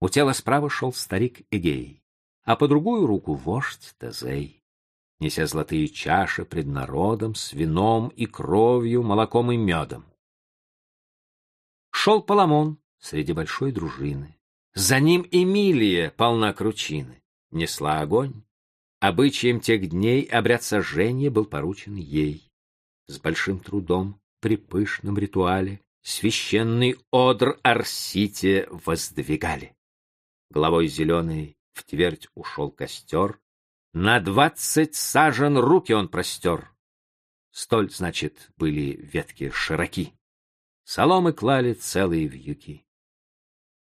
У тела справа шел старик Эгей а по другую руку вождь Тезей, неся золотые чаши пред народом с вином и кровью, молоком и медом. Шел Паламон среди большой дружины. За ним Эмилия, полна кручины, несла огонь. Обычаем тех дней обряд сожжения был поручен ей. С большим трудом при пышном ритуале священный одр Арсите воздвигали. Головой зеленой в твердь ушел костер, на двадцать сажен руки он простер. Столь, значит, были ветки широки. Соломы клали целые вьюки.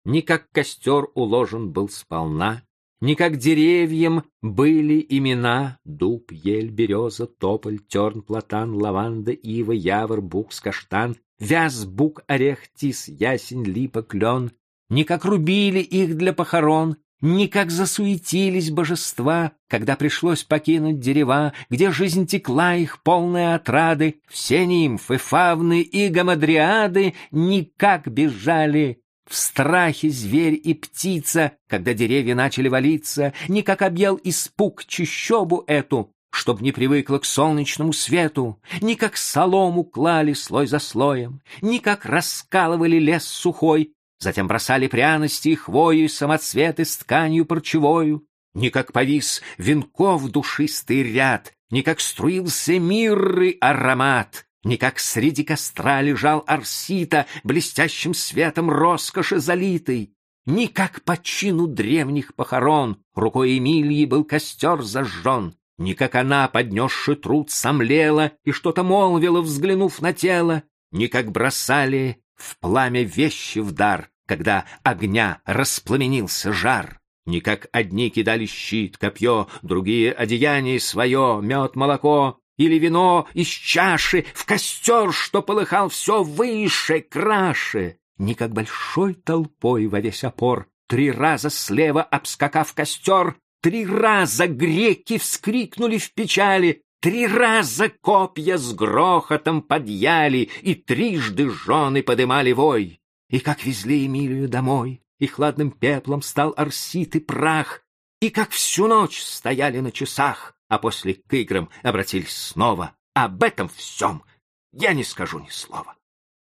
Не как костер уложен был сполна, не как деревьям были имена дуб, ель, береза, тополь, терн, платан, лаванда, ива, явор, букс, каштан, вяз, бук, орех, тис, ясень, липа, клен, не как рубили их для похорон, не как засуетились божества, когда пришлось покинуть дерева, где жизнь текла их полная отрады, все нимфы, фавны и гамадриады никак бежали в страхе зверь и птица, когда деревья начали валиться, никак объел испуг чищобу эту, чтоб не привыкла к солнечному свету, ни как солому клали слой за слоем, ни как раскалывали лес сухой, Затем бросали пряности и хвою, самоцветы с тканью парчевою. Не как повис венков душистый ряд, Не как струился мирры аромат, Не как среди костра лежал Арсита, Блестящим светом роскоши залитый, Не как по чину древних похорон Рукой Эмилии был костер зажжен, Не как она, поднесши труд, сомлела И что-то молвила, взглянув на тело, Не как бросали в пламя вещи в дар, когда огня распламенился жар. Не как одни кидали щит, копье, другие — одеяние свое, мед, молоко или вино из чаши в костер, что полыхал все выше, краше. Не как большой толпой во весь опор, три раза слева обскакав костер, три раза греки вскрикнули в печали, Три раза копья с грохотом подъяли, И трижды жены подымали вой. И как везли Эмилию домой, И хладным пеплом стал Арсит и прах, И как всю ночь стояли на часах, А после к играм обратились снова. Об этом всем я не скажу ни слова.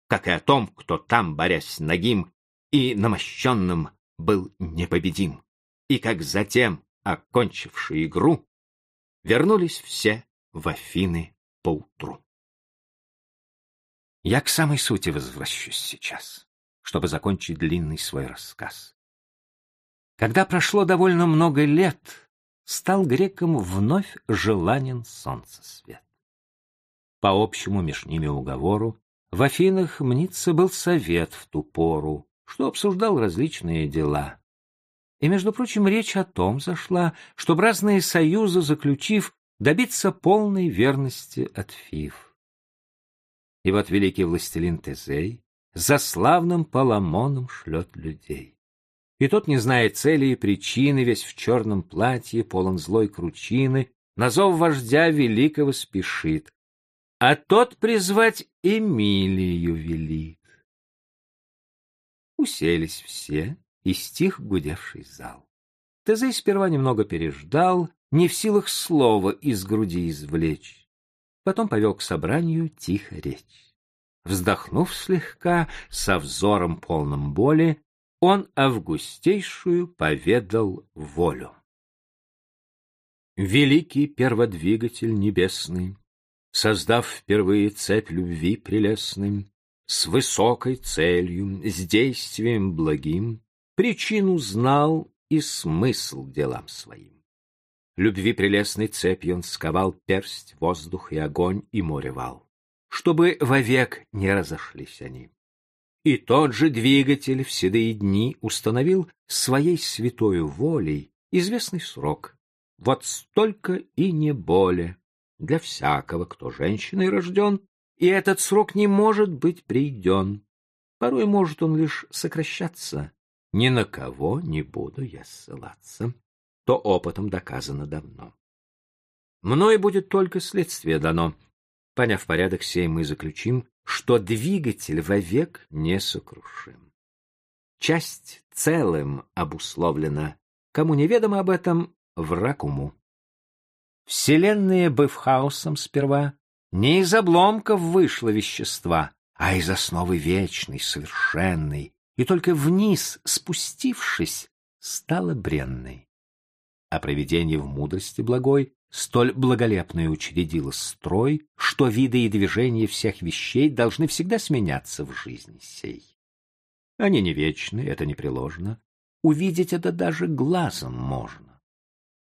Как и о том, кто там, борясь ногим и намощенным, был непобедим. И как затем, окончивши игру, вернулись все в Афины поутру. Я к самой сути возвращусь сейчас, чтобы закончить длинный свой рассказ. Когда прошло довольно много лет, стал грекам вновь желанен солнцесвет. По общему меж ними уговору в Афинах мнится был совет в ту пору, что обсуждал различные дела. И, между прочим, речь о том зашла, чтобы разные союзы, заключив, добиться полной верности от Фив. И вот великий властелин Тезей за славным Паламоном шлет людей. И тот, не зная цели и причины, весь в черном платье, полон злой кручины, на зов вождя великого спешит, а тот призвать Эмилию велит. Уселись все, и стих гудевший зал. Тезей сперва немного переждал, не в силах слова из груди извлечь. Потом повел к собранию тихо речь. Вздохнув слегка, со взором полным боли, он августейшую поведал волю. Великий перводвигатель небесный, создав впервые цепь любви прелестным, с высокой целью, с действием благим, причину знал и смысл делам своим. Любви прелестной цепью он сковал персть, воздух и огонь и море вал, чтобы вовек не разошлись они. И тот же двигатель в седые дни установил своей святою волей известный срок. Вот столько и не более для всякого, кто женщиной рожден, и этот срок не может быть приден. Порой может он лишь сокращаться. Ни на кого не буду я ссылаться то опытом доказано давно. Мною будет только следствие дано. Поняв порядок сей, мы заключим, что двигатель вовек несокрушим. Часть целым обусловлена. Кому неведомо об этом, враг уму. Вселенная, быв хаосом сперва, не из обломков вышло вещества, а из основы вечной, совершенной, и только вниз, спустившись, стала бренной а провидение в мудрости благой столь благолепно учредило строй, что виды и движения всех вещей должны всегда сменяться в жизни сей. Они не вечны, это непреложно. Увидеть это даже глазом можно.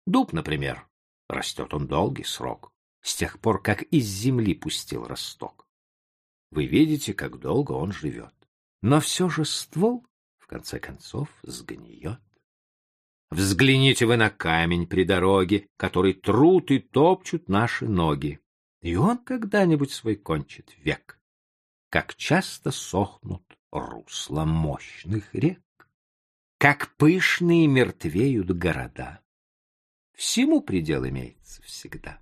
Дуб, например, растет он долгий срок, с тех пор, как из земли пустил росток. Вы видите, как долго он живет. Но все же ствол, в конце концов, сгниет. Взгляните вы на камень при дороге, который трут и топчут наши ноги. И он когда-нибудь свой кончит век. Как часто сохнут русла мощных рек. Как пышные мертвеют города. Всему предел имеется всегда.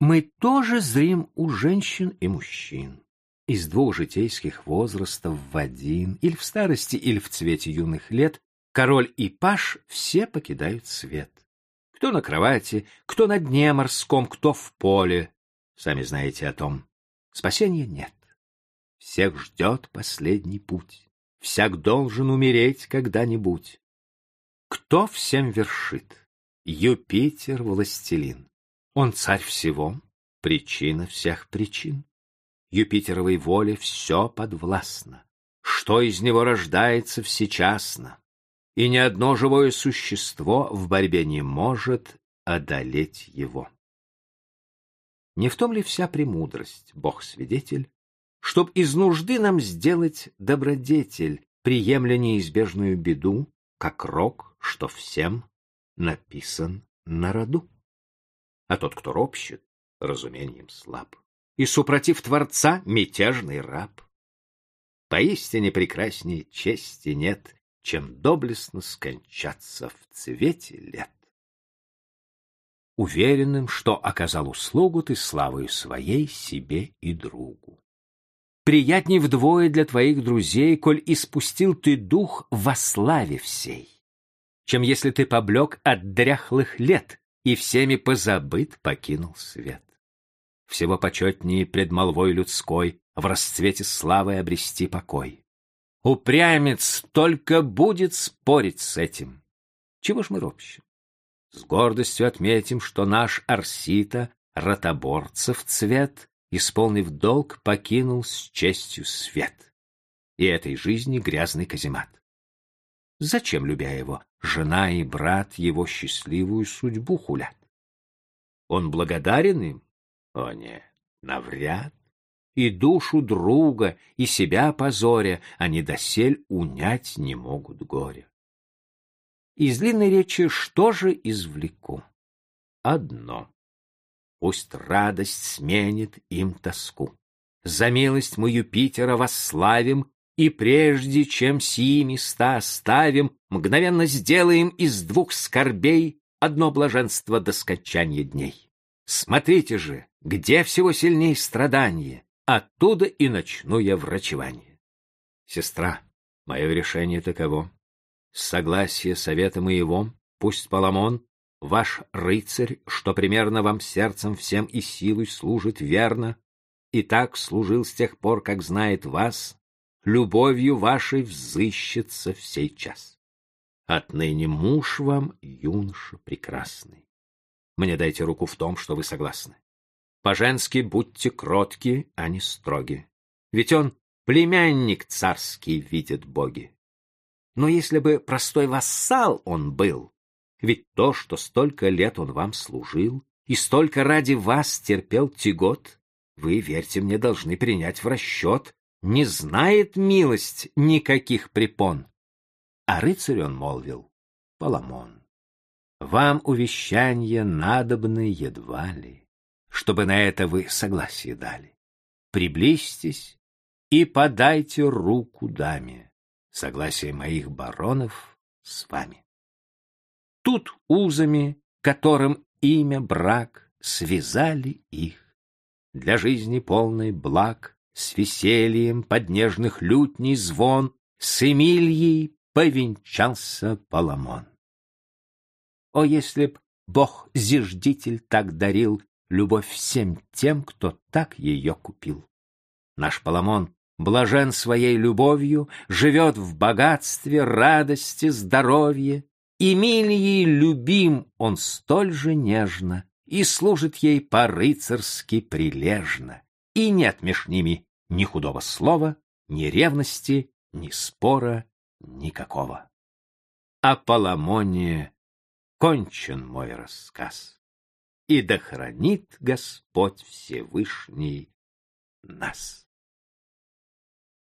Мы тоже зрим у женщин и мужчин. Из двух житейских возрастов в один, или в старости, или в цвете юных лет, Король и паш все покидают свет. Кто на кровати, кто на дне морском, кто в поле. Сами знаете о том. Спасения нет. Всех ждет последний путь. Всяк должен умереть когда-нибудь. Кто всем вершит? Юпитер — властелин. Он царь всего, причина всех причин. Юпитеровой воле все подвластно. Что из него рождается всечасно и ни одно живое существо в борьбе не может одолеть его. Не в том ли вся премудрость, Бог-свидетель, чтоб из нужды нам сделать добродетель, приемля неизбежную беду, как рок, что всем написан на роду? А тот, кто ропщет, разумением слаб, и, супротив Творца, мятежный раб. Поистине прекрасней чести нет, чем доблестно скончаться в цвете лет. уверенным, что оказал услугу ты славою своей себе и другу. Приятней вдвое для твоих друзей, коль испустил ты дух во славе всей, чем если ты поблек от дряхлых лет и всеми позабыт покинул свет. Всего почетнее пред молвой людской в расцвете славы обрести покой. Упрямец только будет спорить с этим. Чего ж мы ропщим? С гордостью отметим, что наш Арсита, ротоборцев цвет, исполнив долг, покинул с честью свет. И этой жизни грязный каземат. Зачем, любя его, жена и брат его счастливую судьбу хулят? Он благодарен им? О нет, навряд. И душу друга, и себя позоря, они досель унять не могут горя. Из длинной речи что же извлеку? Одно. Пусть радость сменит им тоску. За милость мы Юпитера восславим, И прежде чем сии места оставим, Мгновенно сделаем из двух скорбей Одно блаженство до скончания дней. Смотрите же, где всего сильней страдание, Оттуда и начну я врачевание. Сестра, мое решение таково. Согласие совета моего, пусть Паламон Ваш рыцарь, что примерно вам сердцем всем и силой служит верно, и так служил с тех пор, как знает вас, любовью вашей взыщется в сей час. Отныне муж вам юноша прекрасный. Мне дайте руку в том, что вы согласны. По-женски будьте кротки, а не строги. Ведь он племянник царский видит боги. Но если бы простой вассал он был, ведь то, что столько лет он вам служил и столько ради вас терпел тягот, вы, верьте мне, должны принять в расчет, не знает милость никаких препон. А рыцарь он молвил, Паламон, вам увещания надобны едва ли, чтобы на это вы согласие дали. Приблизьтесь и подайте руку даме. Согласие моих баронов с вами. Тут узами, которым имя брак, связали их. Для жизни полный благ, с весельем под нежных лютней звон, с Эмильей повенчался Паламон. О, если б Бог-зиждитель так дарил любовь всем тем, кто так ее купил! Наш Паламон блажен своей любовью, живет в богатстве, радости, здоровье, Эмилией любим он столь же нежно и служит ей по-рыцарски прилежно, и нет меж ними ни худого слова, ни ревности, ни спора никакого. О Паламоне кончен мой рассказ, и да хранит Господь Всевышний нас.